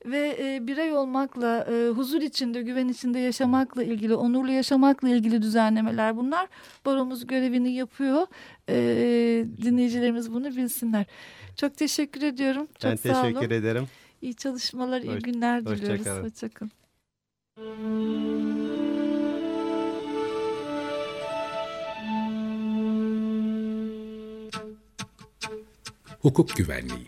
ve e, birey olmakla, e, huzur içinde, güven içinde yaşamakla ilgili, onurlu yaşamakla ilgili düzenlemeler bunlar. Baromuz görevini yapıyor. E, dinleyicilerimiz bunu bilsinler. Çok teşekkür ediyorum. Çok ben sağ teşekkür olun. ederim. İyi çalışmalar, iyi Hoş, günler diliyoruz. Hoşçakalın. Hoşçakalın. Hukuk Güvenliği